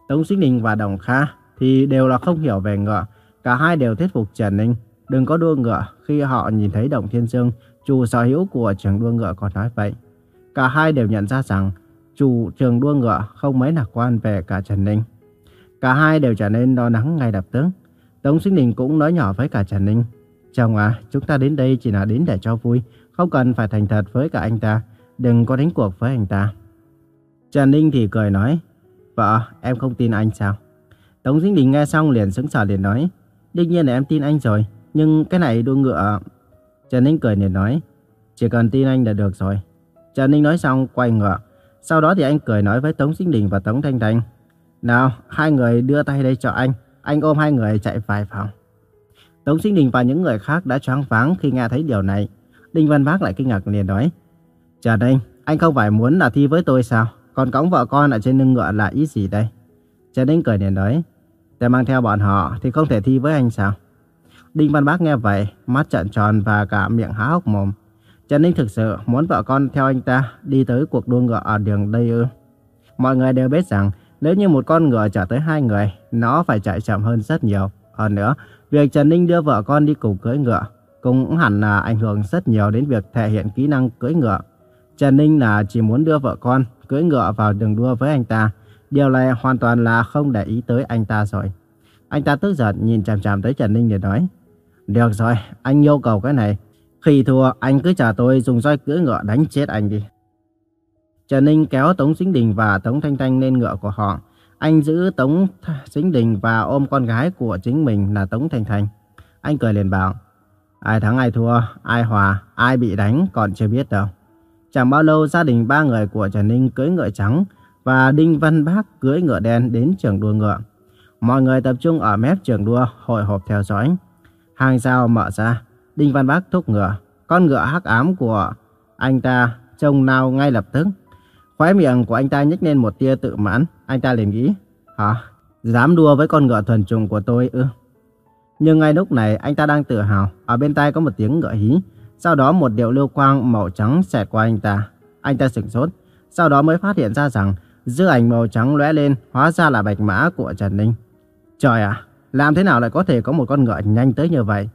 Tống Sinh Ninh và Đồng Kha thì đều là không hiểu về ngựa. Cả hai đều thuyết phục Trần Ninh đừng có đua ngựa khi họ nhìn thấy Đồng Thiên Dương, chủ sở hữu của trường đua ngựa còn nói vậy. Cả hai đều nhận ra rằng chủ trường đua ngựa không mấy lạc quan về cả Trần Ninh. Cả hai đều trở nên lo lắng ngay lập tức. Tống Sinh Đình cũng nói nhỏ với cả Trần Ninh. Chồng à, chúng ta đến đây chỉ là đến để cho vui, không cần phải thành thật với cả anh ta, đừng có đánh cuộc với anh ta. Trần Ninh thì cười nói, vợ, em không tin anh sao? Tống Sinh Đình nghe xong liền sững sờ liền nói, đương nhiên là em tin anh rồi, nhưng cái này đua ngựa... Trần Ninh cười liền nói, chỉ cần tin anh là được rồi. Trần Ninh nói xong quay ngựa. Sau đó thì anh cười nói với Tống Sinh Đình và Tống Thanh Thanh. Nào, hai người đưa tay đây cho anh. Anh ôm hai người chạy vài phòng. Tống Sinh Đình và những người khác đã choáng váng khi nghe thấy điều này. Đinh Văn Bác lại kinh ngạc liền nói. Trần anh, anh không phải muốn là thi với tôi sao? Còn cõng vợ con ở trên lưng ngựa là ý gì đây? Trần Anh cười liền nói. Để mang theo bọn họ thì không thể thi với anh sao? Đinh Văn Bác nghe vậy, mắt trợn tròn và cả miệng há hốc mồm. Trần Ninh thực sự muốn vợ con theo anh ta đi tới cuộc đua ngựa ở đường đây ư. Mọi người đều biết rằng nếu như một con ngựa chở tới hai người, nó phải chạy chậm hơn rất nhiều. Hơn nữa, việc Trần Ninh đưa vợ con đi cùng cưỡi ngựa cũng hẳn là ảnh hưởng rất nhiều đến việc thể hiện kỹ năng cưỡi ngựa. Trần Ninh là chỉ muốn đưa vợ con cưỡi ngựa vào đường đua với anh ta. Điều này hoàn toàn là không để ý tới anh ta rồi. Anh ta tức giận nhìn chằm chằm tới Trần Ninh để nói. Được rồi, anh yêu cầu cái này. Khi thua, anh cứ trả tôi dùng roi cưỡi ngựa đánh chết anh đi. Trần Ninh kéo Tống Dính Đình và Tống Thanh Thanh lên ngựa của họ. Anh giữ Tống Dính Đình và ôm con gái của chính mình là Tống Thanh Thanh. Anh cười liền bảo, ai thắng ai thua, ai hòa, ai bị đánh còn chưa biết đâu. Chẳng bao lâu gia đình ba người của Trần Ninh cưỡi ngựa trắng và Đinh Văn Bác cưỡi ngựa đen đến trường đua ngựa. Mọi người tập trung ở mép trường đua hội họp theo dõi. Hàng rào mở ra, Đinh Văn Bác thúc ngựa. Con ngựa hắc ám của anh ta trông nào ngay lập tức. Khóe miệng của anh ta nhếch lên một tia tự mãn. Anh ta liền nghĩ, hả? Dám đua với con ngựa thuần trùng của tôi ư? Nhưng ngay lúc này anh ta đang tự hào. Ở bên tai có một tiếng ngựa hí. Sau đó một điệu lưu quang màu trắng xẹt qua anh ta. Anh ta sửng sốt. Sau đó mới phát hiện ra rằng dư ảnh màu trắng lóe lên hóa ra là bạch mã của Trần Ninh. Trời ạ, làm thế nào lại có thể có một con ngựa nhanh tới như vậy?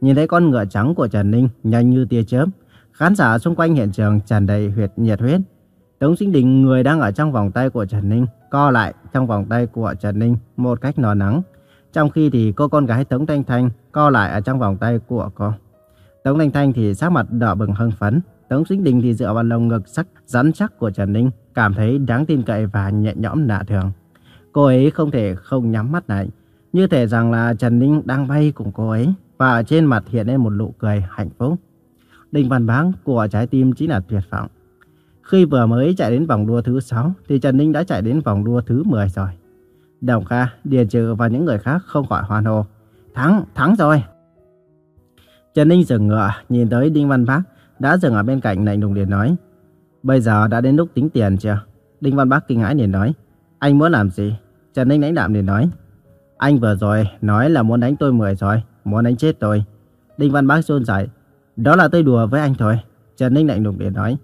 Nhìn thấy con ngựa trắng của Trần Ninh nhanh như tia chớp, khán giả xung quanh hiện trường tràn đầy huyệt nhiệt huyết. Tống Sinh Đình người đang ở trong vòng tay của Trần Ninh co lại trong vòng tay của Trần Ninh một cách nò nắng. Trong khi thì cô con gái Tống Thanh Thanh co lại ở trong vòng tay của cô. Tống Thanh Thanh thì sắc mặt đỏ bừng hưng phấn. Tống Sinh Đình thì dựa vào lồng ngực sắc rắn chắc của Trần Ninh, cảm thấy đáng tin cậy và nhẹ nhõm lạ thường. Cô ấy không thể không nhắm mắt lại, như thể rằng là Trần Ninh đang bay cùng cô ấy, và trên mặt hiện lên một nụ cười hạnh phúc. Đinh Văn Báng của trái tim chính là tuyệt vọng. Khi vừa mới chạy đến vòng đua thứ 6, thì Trần Ninh đã chạy đến vòng đua thứ 10 rồi. Đồng Kha, Điền Trừ và những người khác không khỏi hoan hô. Thắng, thắng rồi! Trần Ninh dừng ngựa, nhìn tới Đinh Văn Bác, đã dừng ở bên cạnh lạnh lùng liền nói. Bây giờ đã đến lúc tính tiền chưa? Đinh Văn Bác kinh hãi liền nói. Anh muốn làm gì? Trần Ninh lãnh đạm liền nói. Anh vừa rồi nói là muốn đánh tôi 10 rồi, muốn đánh chết tôi. Đinh Văn Bác run rẩy. Đó là tôi đùa với anh thôi. Trần Ninh lạnh lùng để nói.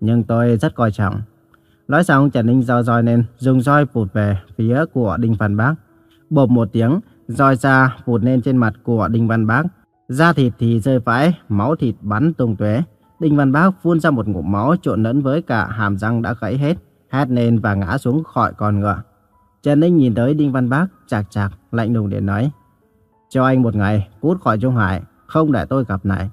Nhưng tôi rất coi trọng. Nói xong Trần Ninh giao roi lên, dùng roi vụt về phía của Đinh Văn Bác. Bộp một tiếng, roi ra vụt lên trên mặt của Đinh Văn Bác. Da thịt thì rơi vãi, máu thịt bắn tung tóe. Đinh Văn Bác phun ra một ngụm máu trộn lẫn với cả hàm răng đã gãy hết, hét lên và ngã xuống khỏi con ngựa. Trần Ninh nhìn tới Đinh Văn Bác, chạc chạc, lạnh lùng để nói. Cho anh một ngày, cút khỏi Trung Hải, không để tôi gặp lại.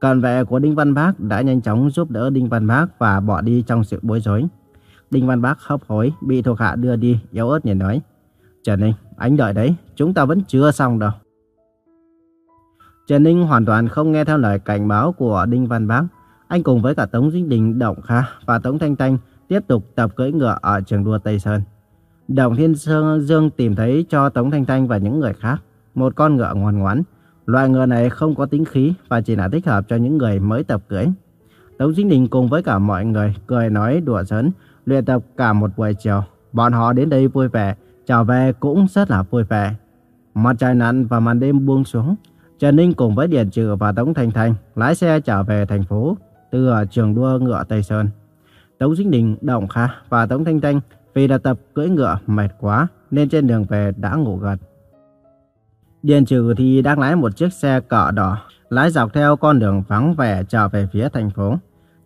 Cận vệ của Đinh Văn Bác đã nhanh chóng giúp đỡ Đinh Văn Bác và bỏ đi trong sự bối rối. Đinh Văn Bác hấp hối, bị thuộc hạ đưa đi, yếu ớt nhìn nói. Trần Ninh, anh đợi đấy, chúng ta vẫn chưa xong đâu. Trần Ninh hoàn toàn không nghe theo lời cảnh báo của Đinh Văn Bác. Anh cùng với cả Tống Dinh Đình, Động Kha và Tống Thanh Thanh tiếp tục tập cưỡi ngựa ở trường đua Tây Sơn. Đồng Thiên Sơn Dương tìm thấy cho Tống Thanh Thanh và những người khác một con ngựa ngoan ngoãn. loài ngựa này không có tính khí và chỉ là thích hợp cho những người mới tập cưỡi. Tống Chính Đình cùng với cả mọi người cười nói đùa giỡn, luyện tập cả một buổi chiều. Bọn họ đến đây vui vẻ, trở về cũng rất là vui vẻ. Mặt trời lặn và màn đêm buông xuống. Trần Ninh cùng với Điền Trừ và Tống Thanh Thanh lái xe trở về thành phố từ trường đua ngựa Tây Sơn. Tống Dinh Đình, Động Kha và Tống Thanh Thanh vì đã tập cưỡi ngựa mệt quá nên trên đường về đã ngủ gật. Điền Trừ thì đang lái một chiếc xe cọ đỏ lái dọc theo con đường vắng vẻ trở về phía thành phố.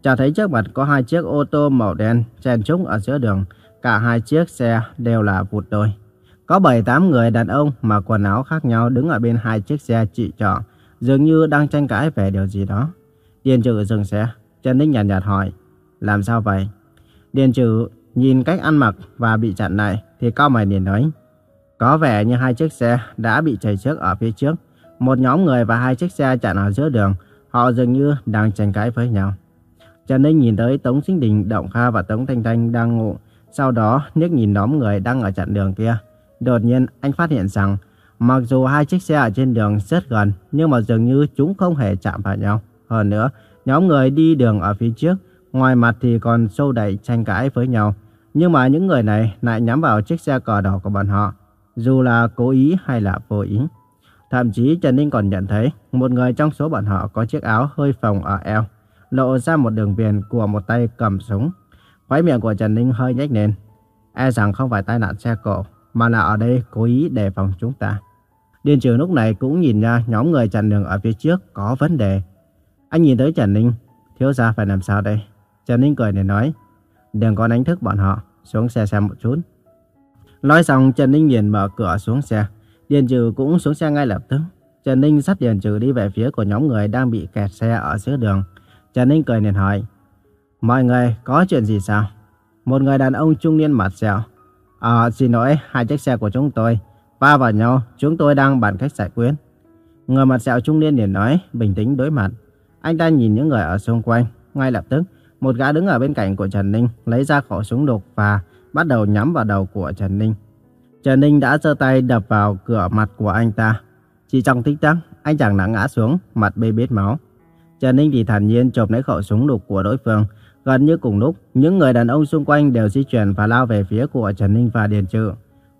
Chợt thấy trước mặt có hai chiếc ô tô màu đen chen chúc ở giữa đường. Cả hai chiếc xe đều là vụt đôi. Có 7-8 người đàn ông mặc quần áo khác nhau đứng ở bên hai chiếc xe chị trọ, dường như đang tranh cãi về điều gì đó. Điền Trừ dừng xe, Trần Ninh nhàn nhạt, nhạt hỏi, làm sao vậy? Điền Trừ nhìn cách ăn mặc và bị chặn lại thì cao mày liền nói, có vẻ như hai chiếc xe đã bị chảy trước ở phía trước. Một nhóm người và hai chiếc xe chặn ở giữa đường, họ dường như đang tranh cãi với nhau. Trần Ninh nhìn tới Tống Sinh Đình, Động Kha và Tống Thanh Thanh đang ngủ. Sau đó, liếc nhìn nhóm người đang ở chặn đường kia. Đột nhiên, anh phát hiện rằng, mặc dù hai chiếc xe ở trên đường rất gần, nhưng mà dường như chúng không hề chạm vào nhau. Hơn nữa, nhóm người đi đường ở phía trước, ngoài mặt thì còn sâu đẩy tranh cãi với nhau. Nhưng mà những người này lại nhắm vào chiếc xe cờ đỏ của bọn họ, dù là cố ý hay là vô ý. Thậm chí Trần Ninh còn nhận thấy một người trong số bọn họ có chiếc áo hơi phồng ở eo, lộ ra một đường viền của một tay cầm súng. Khóe miệng của Trần Ninh hơi nhếch lên. E rằng không phải tai nạn xe cộ, mà là ở đây cố ý đề phòng chúng ta. Điền trường lúc này cũng nhìn ra nhóm người chặn đường ở phía trước có vấn đề. Anh nhìn tới Trần Ninh, thiếu gia phải làm sao đây? Trần Ninh cười để nói, đừng có đánh thức bọn họ, xuống xe xem một chút. Nói xong Trần Ninh liền mở cửa xuống xe. Điền Trừ cũng xuống xe ngay lập tức. Trần Ninh dắt Điền Trừ đi về phía của nhóm người đang bị kẹt xe ở giữa đường. Trần Ninh cười liền hỏi. Mọi người có chuyện gì sao? Một người đàn ông trung niên mặt sẹo. À, xin lỗi, hai chiếc xe của chúng tôi. Va vào nhau, chúng tôi đang bàn cách giải quyết. Người mặt sẹo trung niên liền nói, bình tĩnh đối mặt. Anh ta nhìn những người ở xung quanh. Ngay lập tức, một gã đứng ở bên cạnh của Trần Ninh lấy ra khẩu súng đục và bắt đầu nhắm vào đầu của Trần Ninh. Trần Ninh đã giơ tay đập vào cửa mặt của anh ta. Chỉ trong tích tắc, anh chàng đã ngã xuống, mặt bê bết máu. Trần Ninh thì thản nhiên chộp lấy khẩu súng đục của đối phương. Gần như cùng lúc, những người đàn ông xung quanh đều di chuyển và lao về phía của Trần Ninh và Điền Trừ.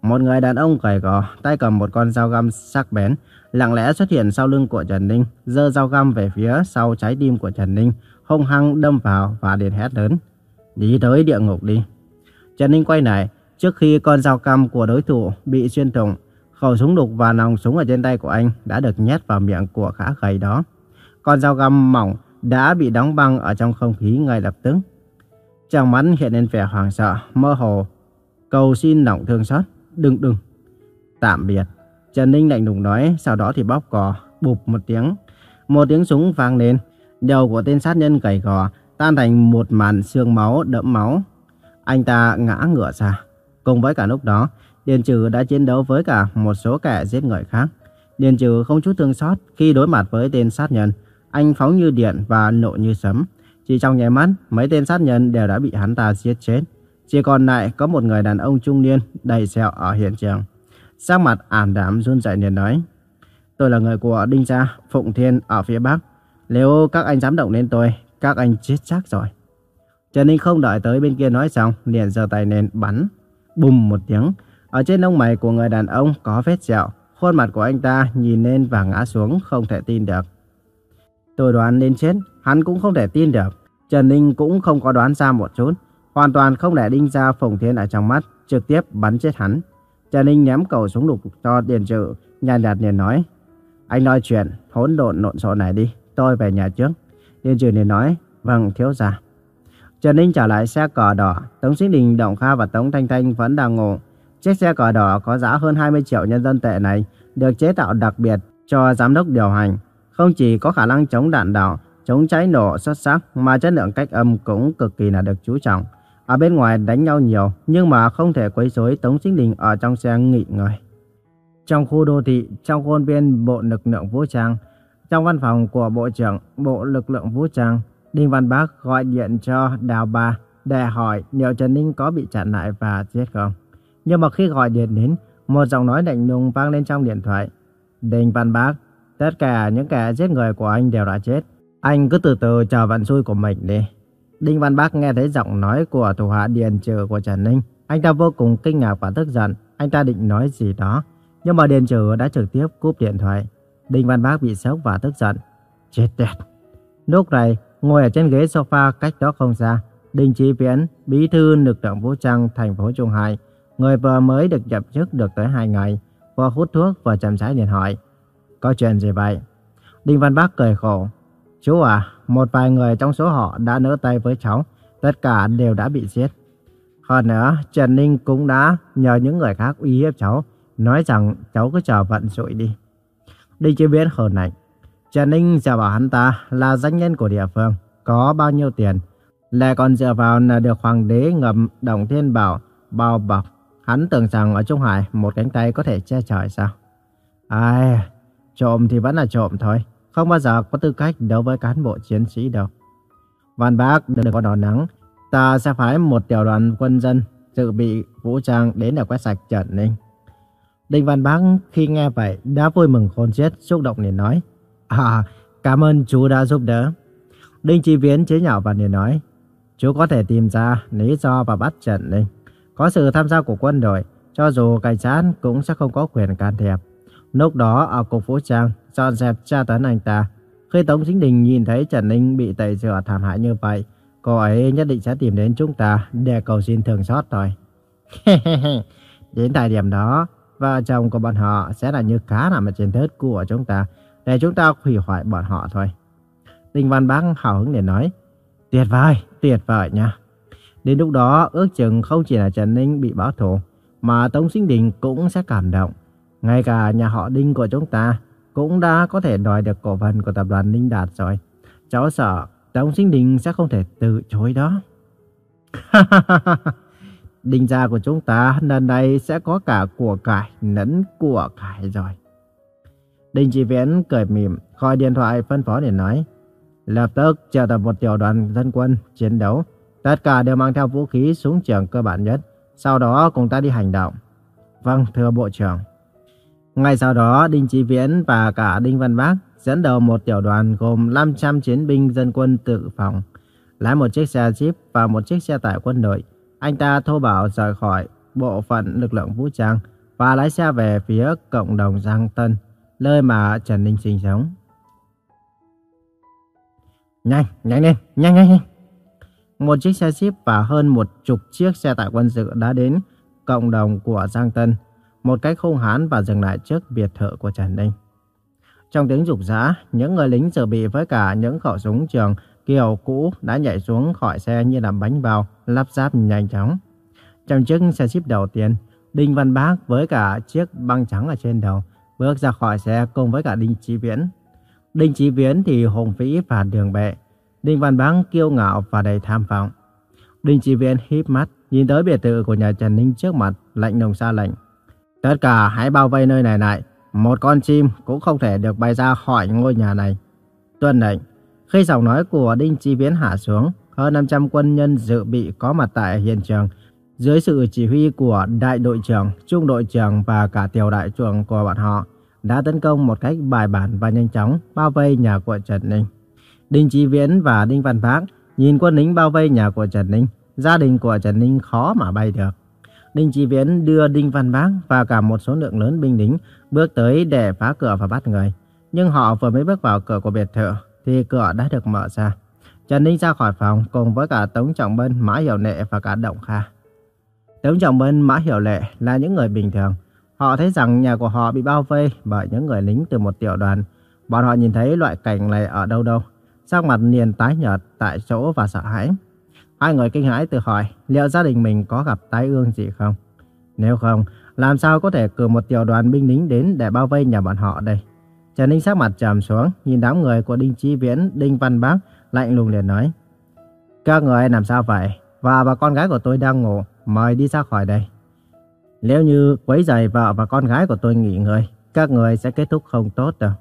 Một người đàn ông gầy gò, tay cầm một con dao găm sắc bén, lặng lẽ xuất hiện sau lưng của Trần Ninh, giơ dao găm về phía sau trái tim của Trần Ninh, hung hăng đâm vào và điền hét lớn. Đi tới địa ngục đi. Trần Ninh quay lại, trước khi con dao căm của đối thủ bị xuyên thủng, khẩu súng đục và nòng súng ở trên tay của anh đã được nhét vào miệng của khá gầy đó. Con dao găm mỏng đã bị đóng băng ở trong không khí ngay lập tức. Trong mắt hiện lên vẻ hoảng sợ, mơ hồ, cầu xin lòng thương xót, đừng đừng. Tạm biệt. Trần Ninh lạnh lùng nói, sau đó thì bóp cò, bụp một tiếng. Một tiếng súng vang lên, đầu của tên sát nhân gầy gò tan thành một màn xương máu đẫm máu. Anh ta ngã ngửa ra. Cùng với cả lúc đó, Điền Trừ đã chiến đấu với cả một số kẻ giết người khác. Điền Trừ không chút thương xót khi đối mặt với tên sát nhân. Anh phóng như điện và nộ như sấm. Chỉ trong nháy mắt, mấy tên sát nhân đều đã bị hắn ta giết chết. Chỉ còn lại có một người đàn ông trung niên đầy sẹo ở hiện trường. Sắc mặt ảm đạm run rẩy liền nói. Tôi là người của Đinh Gia, Phụng Thiên ở phía Bắc. Nếu các anh dám động đến tôi, các anh chết chắc rồi. Trần Ninh không đợi tới bên kia nói xong, liền giơ tay lên bắn. Bùm một tiếng, ở trên lông mày của người đàn ông có vết sẹo. Khuôn mặt của anh ta nhìn lên và ngã xuống không thể tin được. Tôi đoán đến chết, hắn cũng không thể tin được. Trần Ninh cũng không có đoán ra một chút. Hoàn toàn không để đinh ra phồng thiên ở trong mắt, trực tiếp bắn chết hắn. Trần Ninh ném cầu súng lục cho Điền Trự, nhàn nhạt liền nói. Anh nói chuyện, hỗn độn lộn xộn này đi, tôi về nhà trước. Điền Trừ liền nói, vâng thiếu gia. Trần Ninh trả lại xe cờ đỏ, Tống Sinh Đình, Động Kha và Tống Thanh Thanh vẫn đang ngủ. Chiếc xe cờ đỏ có giá hơn 20 triệu nhân dân tệ này được chế tạo đặc biệt cho giám đốc điều hành. Không chỉ có khả năng chống đạn đạo, chống cháy nổ xuất sắc mà chất lượng cách âm cũng cực kỳ là được chú trọng. Ở bên ngoài đánh nhau nhiều nhưng mà không thể quấy rối Tống Sinh Đình ở trong xe nghỉ ngơi. Trong khu đô thị, trong khuôn viên Bộ Lực lượng Vũ trang, trong văn phòng của Bộ trưởng Bộ Lực lượng Vũ trang, Đinh Văn Bác gọi điện cho Đào Ba để hỏi liệu Trần Ninh có bị chặn lại và giết không. Nhưng mà khi gọi điện đến, một giọng nói lạnh lùng vang lên trong điện thoại. Đinh Văn Bác, tất cả những kẻ giết người của anh đều đã chết. Anh cứ từ từ chờ vận xui của mình đi. Đinh Văn Bác nghe thấy giọng nói của thủ hạ Điền Trừ của Trần Ninh. Anh ta vô cùng kinh ngạc và tức giận. Anh ta định nói gì đó. Nhưng mà Điền Trừ đã trực tiếp cúp điện thoại. Đinh Văn Bác bị sốc và tức giận. Chết tiệt. Lúc này, ngồi ở trên ghế sofa cách đó không xa, Đinh Chí Viễn, bí thư lực lượng vũ trang thành phố Trung Hải, người vừa mới được nhập chức được tới hai ngày, vừa hút thuốc vừa chăm rãi điện hỏi. Có chuyện gì vậy? Đinh Văn Bắc cười khổ. Chú à, một vài người trong số họ đã nỡ tay với cháu, tất cả đều đã bị giết. Hơn nữa, Trần Ninh cũng đã nhờ những người khác uy hiếp cháu, nói rằng cháu cứ chờ vận rủi đi. Đinh Chí Viễn hờn lạnh. Trần Ninh dựa vào hắn ta là danh nhân của địa phương, có bao nhiêu tiền, lại còn dựa vào là được hoàng đế ngầm Đồng Thiên Bảo bao bọc. Hắn tưởng rằng ở Trung Hải một cánh tay có thể che trời sao? Ai, trộm thì vẫn là trộm thôi, không bao giờ có tư cách đấu với cán bộ chiến sĩ đâu. Văn Bác đừng có đỏ nắng. Ta sẽ phái một tiểu đoàn quân dân dự bị vũ trang đến để quét sạch Trần Ninh. Đinh Văn Bác khi nghe vậy đã vui mừng khôn xiết, xúc động liền nói. À, cảm ơn chú đã giúp đỡ. Đinh Chi Viễn chế nhạo và liền nói. Chú có thể tìm ra lý do và bắt Trần Ninh. Có sự tham gia của quân đội, cho dù cảnh sát cũng sẽ không có quyền can thiệp. Lúc đó ở cục vũ trang dọn dẹp tra tấn anh ta. Khi Tống Chính Đình nhìn thấy Trần Ninh bị tẩy rửa thảm hại như vậy, cô ấy nhất định sẽ tìm đến chúng ta để cầu xin thường xót thôi. đến thời điểm đó, vợ chồng của bọn họ sẽ là như cá nằm ở trên thớt của chúng ta, để chúng ta hủy hoại bọn họ thôi. Đinh Văn Bác hào hứng để nói, tuyệt vời, tuyệt vời nha. Đến lúc đó, ước chừng không chỉ là Trần Ninh bị báo thù, mà Tống Sinh Đình cũng sẽ cảm động. Ngay cả nhà họ Đinh của chúng ta cũng đã có thể đòi được cổ phần của tập đoàn Ninh Đạt rồi. Cháu sợ Tống Sinh Đình sẽ không thể từ chối đó. Đinh gia của chúng ta lần này sẽ có cả của cải lẫn của cải rồi. Đinh Chi Viễn cười mỉm, gọi điện thoại phân phó để nói. Lập tức triệu tập một tiểu đoàn dân quân chiến đấu. Tất cả đều mang theo vũ khí súng trường cơ bản nhất. Sau đó cùng ta đi hành động. Vâng, thưa Bộ trưởng. Ngay sau đó, Đinh Chí Viễn và cả Đinh Văn Bác dẫn đầu một tiểu đoàn gồm 500 chiến binh dân quân tự phòng, lái một chiếc xe jeep và một chiếc xe tải quân đội. Anh ta thô bảo rời khỏi bộ phận lực lượng vũ trang và lái xe về phía cộng đồng Giang Tân, nơi mà Trần Ninh sinh sống. Nhanh, nhanh lên, nhanh, nhanh, nhanh. Một chiếc xe jeep và hơn một chục chiếc xe tải quân sự đã đến cộng đồng của Giang Tân, một cách hung hãn và dừng lại trước biệt thự của Trần Ninh. Trong tiếng rục rã, những người lính dự bị với cả những khẩu súng trường kiểu cũ đã nhảy xuống khỏi xe như là bánh bao, lắp ráp nhanh chóng. Trong chiếc xe jeep đầu tiên, Đinh Văn Bác với cả chiếc băng trắng ở trên đầu bước ra khỏi xe cùng với cả Đinh Chí Viễn. Đinh Chí Viễn thì hùng vĩ và đường bệ. Đinh Văn Bác kiêu ngạo và đầy tham vọng. Đinh Chí Viễn híp mắt nhìn tới biệt thự của nhà Trần Ninh trước mặt, lạnh lùng ra lệnh. Tất cả hãy bao vây nơi này lại. Một con chim cũng không thể được bay ra khỏi ngôi nhà này. Tuân lệnh. Khi giọng nói của Đinh Chí Viễn hạ xuống, hơn 500 quân nhân dự bị có mặt tại hiện trường. Dưới sự chỉ huy của đại đội trưởng, trung đội trưởng và cả tiểu đại trưởng của bọn họ, đã tấn công một cách bài bản và nhanh chóng bao vây nhà của Trần Ninh. Đinh Chí Viễn và Đinh Văn Phác nhìn quân lính bao vây nhà của Trần Ninh, gia đình của Trần Ninh khó mà bay được. Đinh Chí Viễn đưa Đinh Văn Bác và cả một số lượng lớn binh lính bước tới để phá cửa và bắt người. Nhưng họ vừa mới bước vào cửa của biệt thự thì cửa đã được mở ra. Trần Ninh ra khỏi phòng cùng với cả Tống Trọng Bân, Mã Hiểu nệ và cả Động Kha. Tống Trọng Bân, Mã Hiểu Lệ là những người bình thường. Họ thấy rằng nhà của họ bị bao vây bởi những người lính từ một tiểu đoàn. Bọn họ nhìn thấy loại cảnh này ở đâu đâu. Sắc mặt liền tái nhợt tại chỗ và sợ hãi. Hai người kinh hãi tự hỏi liệu gia đình mình có gặp tai ương gì không? Nếu không, làm sao có thể cử một tiểu đoàn binh lính đến để bao vây nhà bọn họ đây? Trần Ninh sắc mặt trầm xuống, nhìn đám người của Đinh Chi Viễn, Đinh Văn Bác, lạnh lùng liền nói. Các người làm sao vậy? Và bà con gái của tôi đang ngủ, mời đi ra khỏi đây. Nếu như quấy rầy vợ và con gái của tôi nghỉ ngơi, các người sẽ kết thúc không tốt đâu.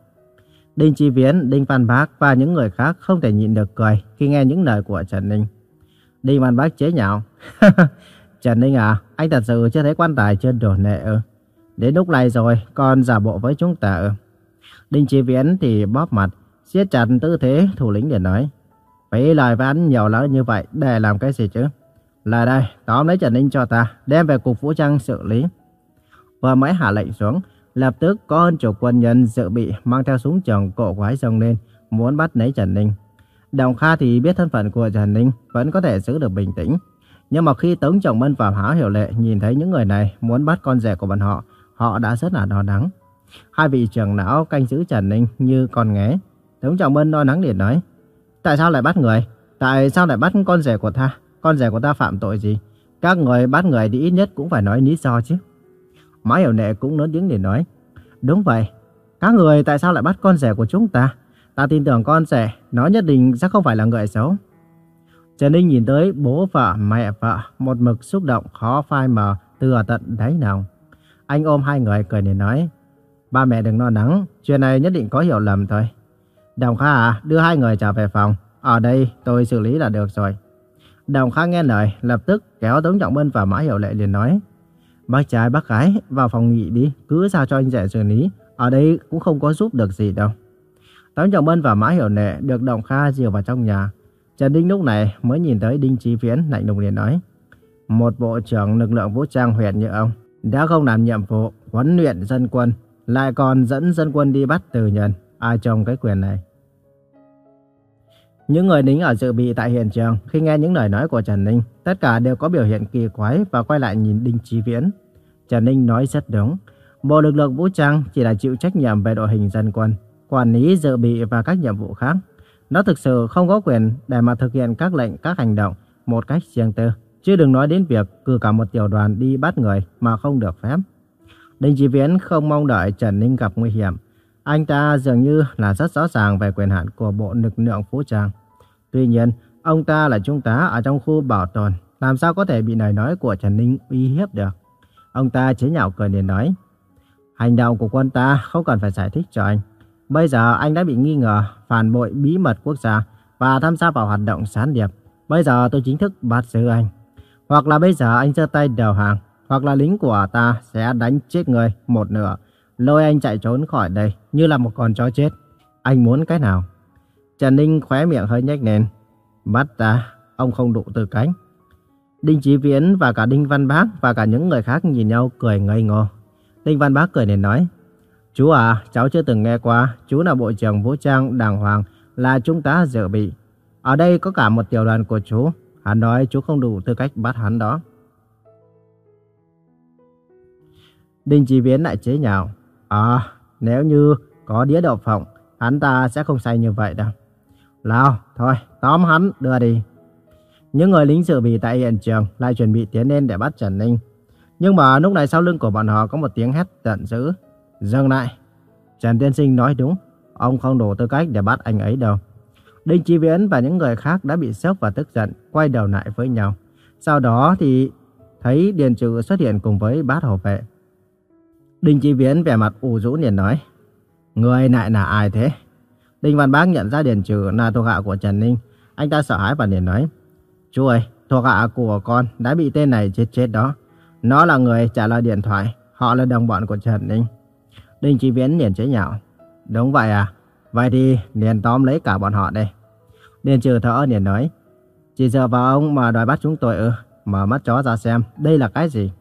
Đinh Chi Viễn, Đinh Văn Bác và những người khác không thể nhịn được cười khi nghe những lời của Trần Ninh. Đinh Văn Bác chế nhạo. Trần Ninh à, anh thật sự chưa thấy quan tài trên đồ nệ ư? Đến lúc này rồi, còn giả bộ với chúng ta ư? Đinh Chi Viễn thì bóp mặt, siết chặt tư thế thủ lĩnh để nói. Phải lời với anh nhiều lỡ như vậy để làm cái gì chứ? Là đây, tóm lấy Trần Ninh cho ta, đem về cục vũ trang xử lý. Vừa mới hạ lệnh xuống, lập tức có hơn chục quân nhân dự bị mang theo súng trường cổ quái dâng lên, muốn bắt lấy Trần Ninh. Đồng Kha thì biết thân phận của Trần Ninh, vẫn có thể giữ được bình tĩnh. Nhưng mà khi Tống Trọng Mân và Há Hiểu Lệ nhìn thấy những người này muốn bắt con rể của bọn họ, họ đã rất là lo lắng. Hai vị trưởng não canh giữ Trần Ninh như con nghé. Tống Trọng Mân lo lắng liền nói, tại sao lại bắt người? Tại sao lại bắt con rể của ta? Con rể của ta phạm tội gì? Các người bắt người thì ít nhất cũng phải nói lý do chứ. Mã Hiểu nệ cũng lớn tiếng để nói, đúng vậy, các người tại sao lại bắt con rể của chúng ta? Ta tin tưởng con rể, nó nhất định sẽ không phải là người xấu. Trần Ninh nhìn tới bố vợ, mẹ vợ, một mực xúc động khó phai mờ từ ở tận đáy lòng. Anh ôm hai người cười để nói, ba mẹ đừng lo lắng, chuyện này nhất định có hiểu lầm thôi. Đồng Kha à, đưa hai người trở về phòng, ở đây tôi xử lý là được rồi. Đồng Khang nghe lời, lập tức kéo Tống Trọng Bân và Mã Hiểu Lệ liền nói. Bác trai bác gái, vào phòng nghỉ đi, cứ sao cho anh dạy xử lý. Ở đây cũng không có giúp được gì đâu. Tống Trọng Bân và Mã Hiểu Lệ được Đồng Kha dìu vào trong nhà. Trần Đinh lúc này mới nhìn tới Đinh Chí Viễn lạnh lùng liền nói. Một bộ trưởng lực lượng vũ trang huyện như ông đã không làm nhiệm vụ huấn luyện dân quân, lại còn dẫn dân quân đi bắt từ nhân. Ai trong cái quyền này? Những người lính ở dự bị tại hiện trường khi nghe những lời nói của Trần Ninh, tất cả đều có biểu hiện kỳ quái và quay lại nhìn Đinh Chí Viễn. Trần Ninh nói rất đúng. Bộ lực lượng vũ trang chỉ là chịu trách nhiệm về đội hình dân quân, quản lý dự bị và các nhiệm vụ khác. Nó thực sự không có quyền để mà thực hiện các lệnh, các hành động một cách riêng tư. Chứ đừng nói đến việc cử cả một tiểu đoàn đi bắt người mà không được phép. Đinh Chí Viễn không mong đợi Trần Ninh gặp nguy hiểm. Anh ta dường như là rất rõ ràng về quyền hạn của bộ lực lượng vũ trang. Tuy nhiên, ông ta là trung tá ở trong khu bảo tồn, làm sao có thể bị lời nói của Trần Ninh uy hiếp được. Ông ta chế nhạo cười liền nói, hành động của quân ta không cần phải giải thích cho anh. Bây giờ anh đã bị nghi ngờ phản bội bí mật quốc gia và tham gia vào hoạt động gián điệp. Bây giờ tôi chính thức bắt giữ anh. Hoặc là bây giờ anh giơ tay đầu hàng, hoặc là lính của ta sẽ đánh chết người một nửa, lôi anh chạy trốn khỏi đây như là một con chó chết. Anh muốn cái nào? Trần Ninh khóe miệng hơi nhếch lên. Bắt ta, ông không đủ tư cách. Đinh Chí Viễn và cả Đinh Văn Bác và cả những người khác nhìn nhau cười ngây ngô. Đinh Văn Bác cười nên nói. Chú à, cháu chưa từng nghe qua, chú là bộ trưởng vũ trang đàng hoàng, là chúng ta dự bị. Ở đây có cả một tiểu đoàn của chú, hắn nói chú không đủ tư cách bắt hắn đó. Đinh Chí Viễn lại chế nhạo. À, nếu như có đĩa đậu phộng, hắn ta sẽ không say như vậy đâu. Lao, thôi, tóm hắn, đưa đi. Những người lính dự bị tại hiện trường lại chuẩn bị tiến lên để bắt Trần Ninh. Nhưng mà lúc này sau lưng của bọn họ có một tiếng hét giận dữ. Dừng lại. Trần Tiên Sinh nói đúng. Ông không đủ tư cách để bắt anh ấy đâu. Đinh Chi Viễn và những người khác đã bị sốc và tức giận, quay đầu lại với nhau. Sau đó thì thấy Điền Trừ xuất hiện cùng với bát hộ vệ. Đinh Chi Viễn vẻ mặt u rũ liền nói. Người lại là ai thế? Đinh Văn Bác nhận ra Điền Trừ là thuộc hạ của Trần Ninh. Anh ta sợ hãi và liền nói. Chú ơi, thuộc hạ của con đã bị tên này chết chết đó. Nó là người trả lời điện thoại. Họ là đồng bọn của Trần Ninh. Đinh Chí Viễn liền chế nhạo. Đúng vậy à? Vậy thì liền tóm lấy cả bọn họ đây. Điền Trừ thở liền nói. Chỉ giờ vào ông mà đòi bắt chúng tôi ư. Mở mắt chó ra xem, đây là cái gì?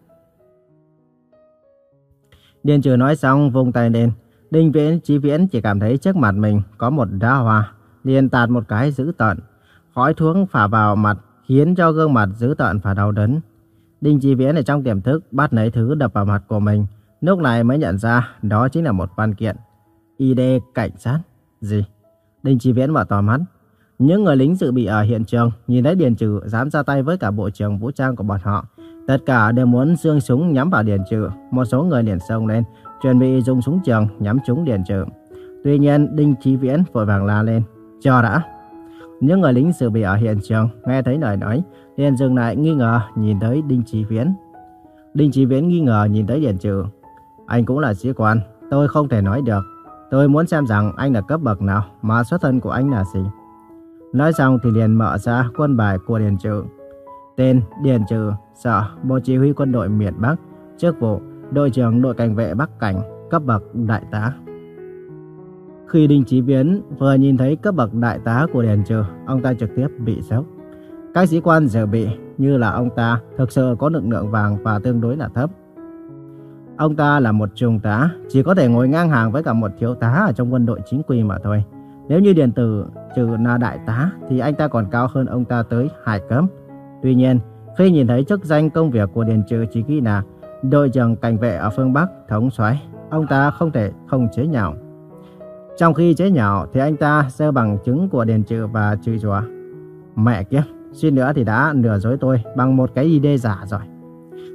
Điền Trừ nói xong vung tay lên. Đinh Viễn, Chí Viễn chỉ cảm thấy trước mặt mình có một đá hoa, liền tạt một cái dữ tợn. Khói thuốc phả vào mặt, khiến cho gương mặt dữ tợn và đau đớn. Đinh Chí Viễn ở trong tiềm thức bắt lấy thứ đập vào mặt của mình, lúc này mới nhận ra đó chính là một văn kiện. ID cảnh sát. Gì? Đinh Chí Viễn mở to mắt. Những người lính dự bị ở hiện trường nhìn thấy Điền Trừ dám ra tay với cả bộ trưởng vũ trang của bọn họ. Tất cả đều muốn dương súng nhắm vào Điền Trừ. Một số người liền xông lên, chuẩn bị dùng súng trường nhắm trúng Điền Trừ. Tuy nhiên, Đinh Chí Viễn vội vàng la lên. Cho đã. Những người lính dự bị ở hiện trường nghe thấy lời nói, liền dừng lại nghi ngờ nhìn tới Đinh Chí Viễn. Đinh Chí Viễn nghi ngờ nhìn tới Điền Trừ. Anh cũng là sĩ quan, tôi không thể nói được. Tôi muốn xem rằng anh là cấp bậc nào mà xuất thân của anh là gì. Nói xong thì liền mở ra quân bài của Điền Trừ. Tên Điền Trừ, sở Bộ Chỉ huy quân đội miền Bắc, chức vụ đội trưởng đội cảnh vệ Bắc Cảnh, cấp bậc đại tá. Khi Đinh Chí Viễn vừa nhìn thấy cấp bậc đại tá của Điền Trừ, ông ta trực tiếp bị sốc. Các sĩ quan giờ bị như là ông ta thực sự có lực lượng vàng và tương đối là thấp. Ông ta là một trung tá, chỉ có thể ngồi ngang hàng với cả một thiếu tá ở trong quân đội chính quy mà thôi. Nếu như Điền Tử trừ là đại tá thì anh ta còn cao hơn ông ta tới hai cấp. Tuy nhiên, khi nhìn thấy chức danh công việc của Điền Trừ chỉ ghi là đội trưởng cảnh vệ ở phương Bắc thống soái, ông ta không thể không chế nhạo. Trong khi chế nhạo thì anh ta sơ bằng chứng của Điền Trừ và Trừ Chúa. Mẹ kiếp, xin nữa thì đã lừa dối tôi bằng một cái ID giả rồi.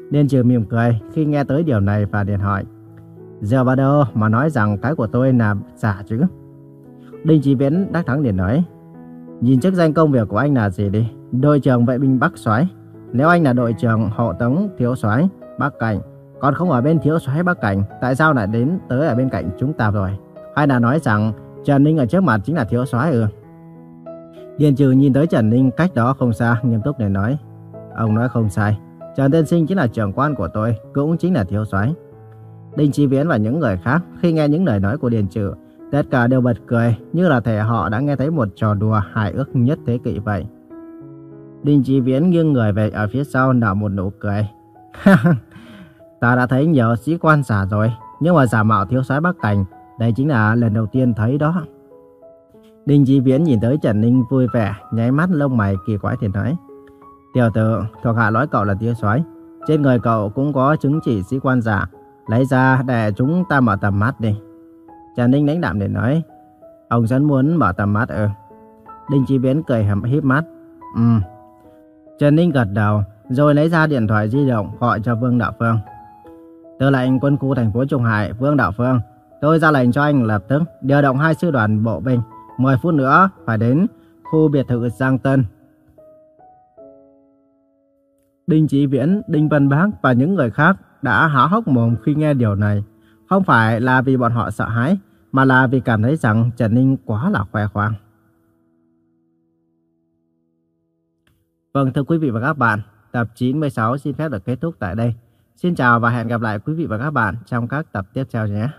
Điền Trừ mỉm cười khi nghe tới điều này và điền hỏi. Giờ vào đâu mà nói rằng cái của tôi là giả chứ? Đinh Chí Viễn đắc thắng liền nói. Nhìn chức danh công việc của anh là gì đi? Đội trưởng vệ binh Bắc Soái. Nếu anh là đội trưởng hộ tống thiếu soái Bắc Cảnh, còn không ở bên thiếu soái Bắc Cảnh, tại sao lại đến tới ở bên cạnh chúng ta rồi? Hay là nói rằng Trần Ninh ở trước mặt chính là thiếu soái ư? Điền Trừ nhìn tới Trần Ninh cách đó không xa, nghiêm túc để nói. Ông nói không sai, Trần Tiên Sinh chính là trưởng quan của tôi, cũng chính là thiếu soái. Đinh Chi Viễn và những người khác khi nghe những lời nói của Điền Trừ, tất cả đều bật cười như là thể họ đã nghe thấy một trò đùa hài ước nhất thế kỷ vậy. Đinh Chi Viễn nghiêng người về ở phía sau nở một nụ cười. Ta đã thấy nhiều sĩ quan giả rồi, nhưng mà giả mạo thiếu soái Bắc Cảnh, đây chính là lần đầu tiên thấy đó. Đinh Chí Viễn nhìn tới Trần Ninh vui vẻ, nháy mắt lông mày kỳ quái thì nói. Tiểu tử, thuộc hạ nói cậu là thiếu soái, trên người cậu cũng có chứng chỉ sĩ quan giả, lấy ra để chúng ta mở tầm mắt đi. Trần Ninh lãnh đạm để nói, ông rất muốn mở tầm mắt ư. Đinh Chí Viễn cười hầm híp mắt, ừm. Trần Ninh gật đầu, rồi lấy ra điện thoại di động gọi cho Vương Đạo Phương. Tư lệnh quân khu thành phố Trung Hải, Vương Đạo Phương, tôi ra lệnh cho anh lập tức điều động hai sư đoàn bộ binh 10 phút nữa phải đến khu biệt thự Giang Tân. Đinh Chí Viễn, Đinh Văn Bác và những người khác đã há hốc mồm khi nghe điều này. Không phải là vì bọn họ sợ hãi, mà là vì cảm thấy rằng Trần Ninh quá là khoe khoang. Vâng thưa quý vị và các bạn, tập 96 xin phép được kết thúc tại đây. Xin chào và hẹn gặp lại quý vị và các bạn trong các tập tiếp theo nhé.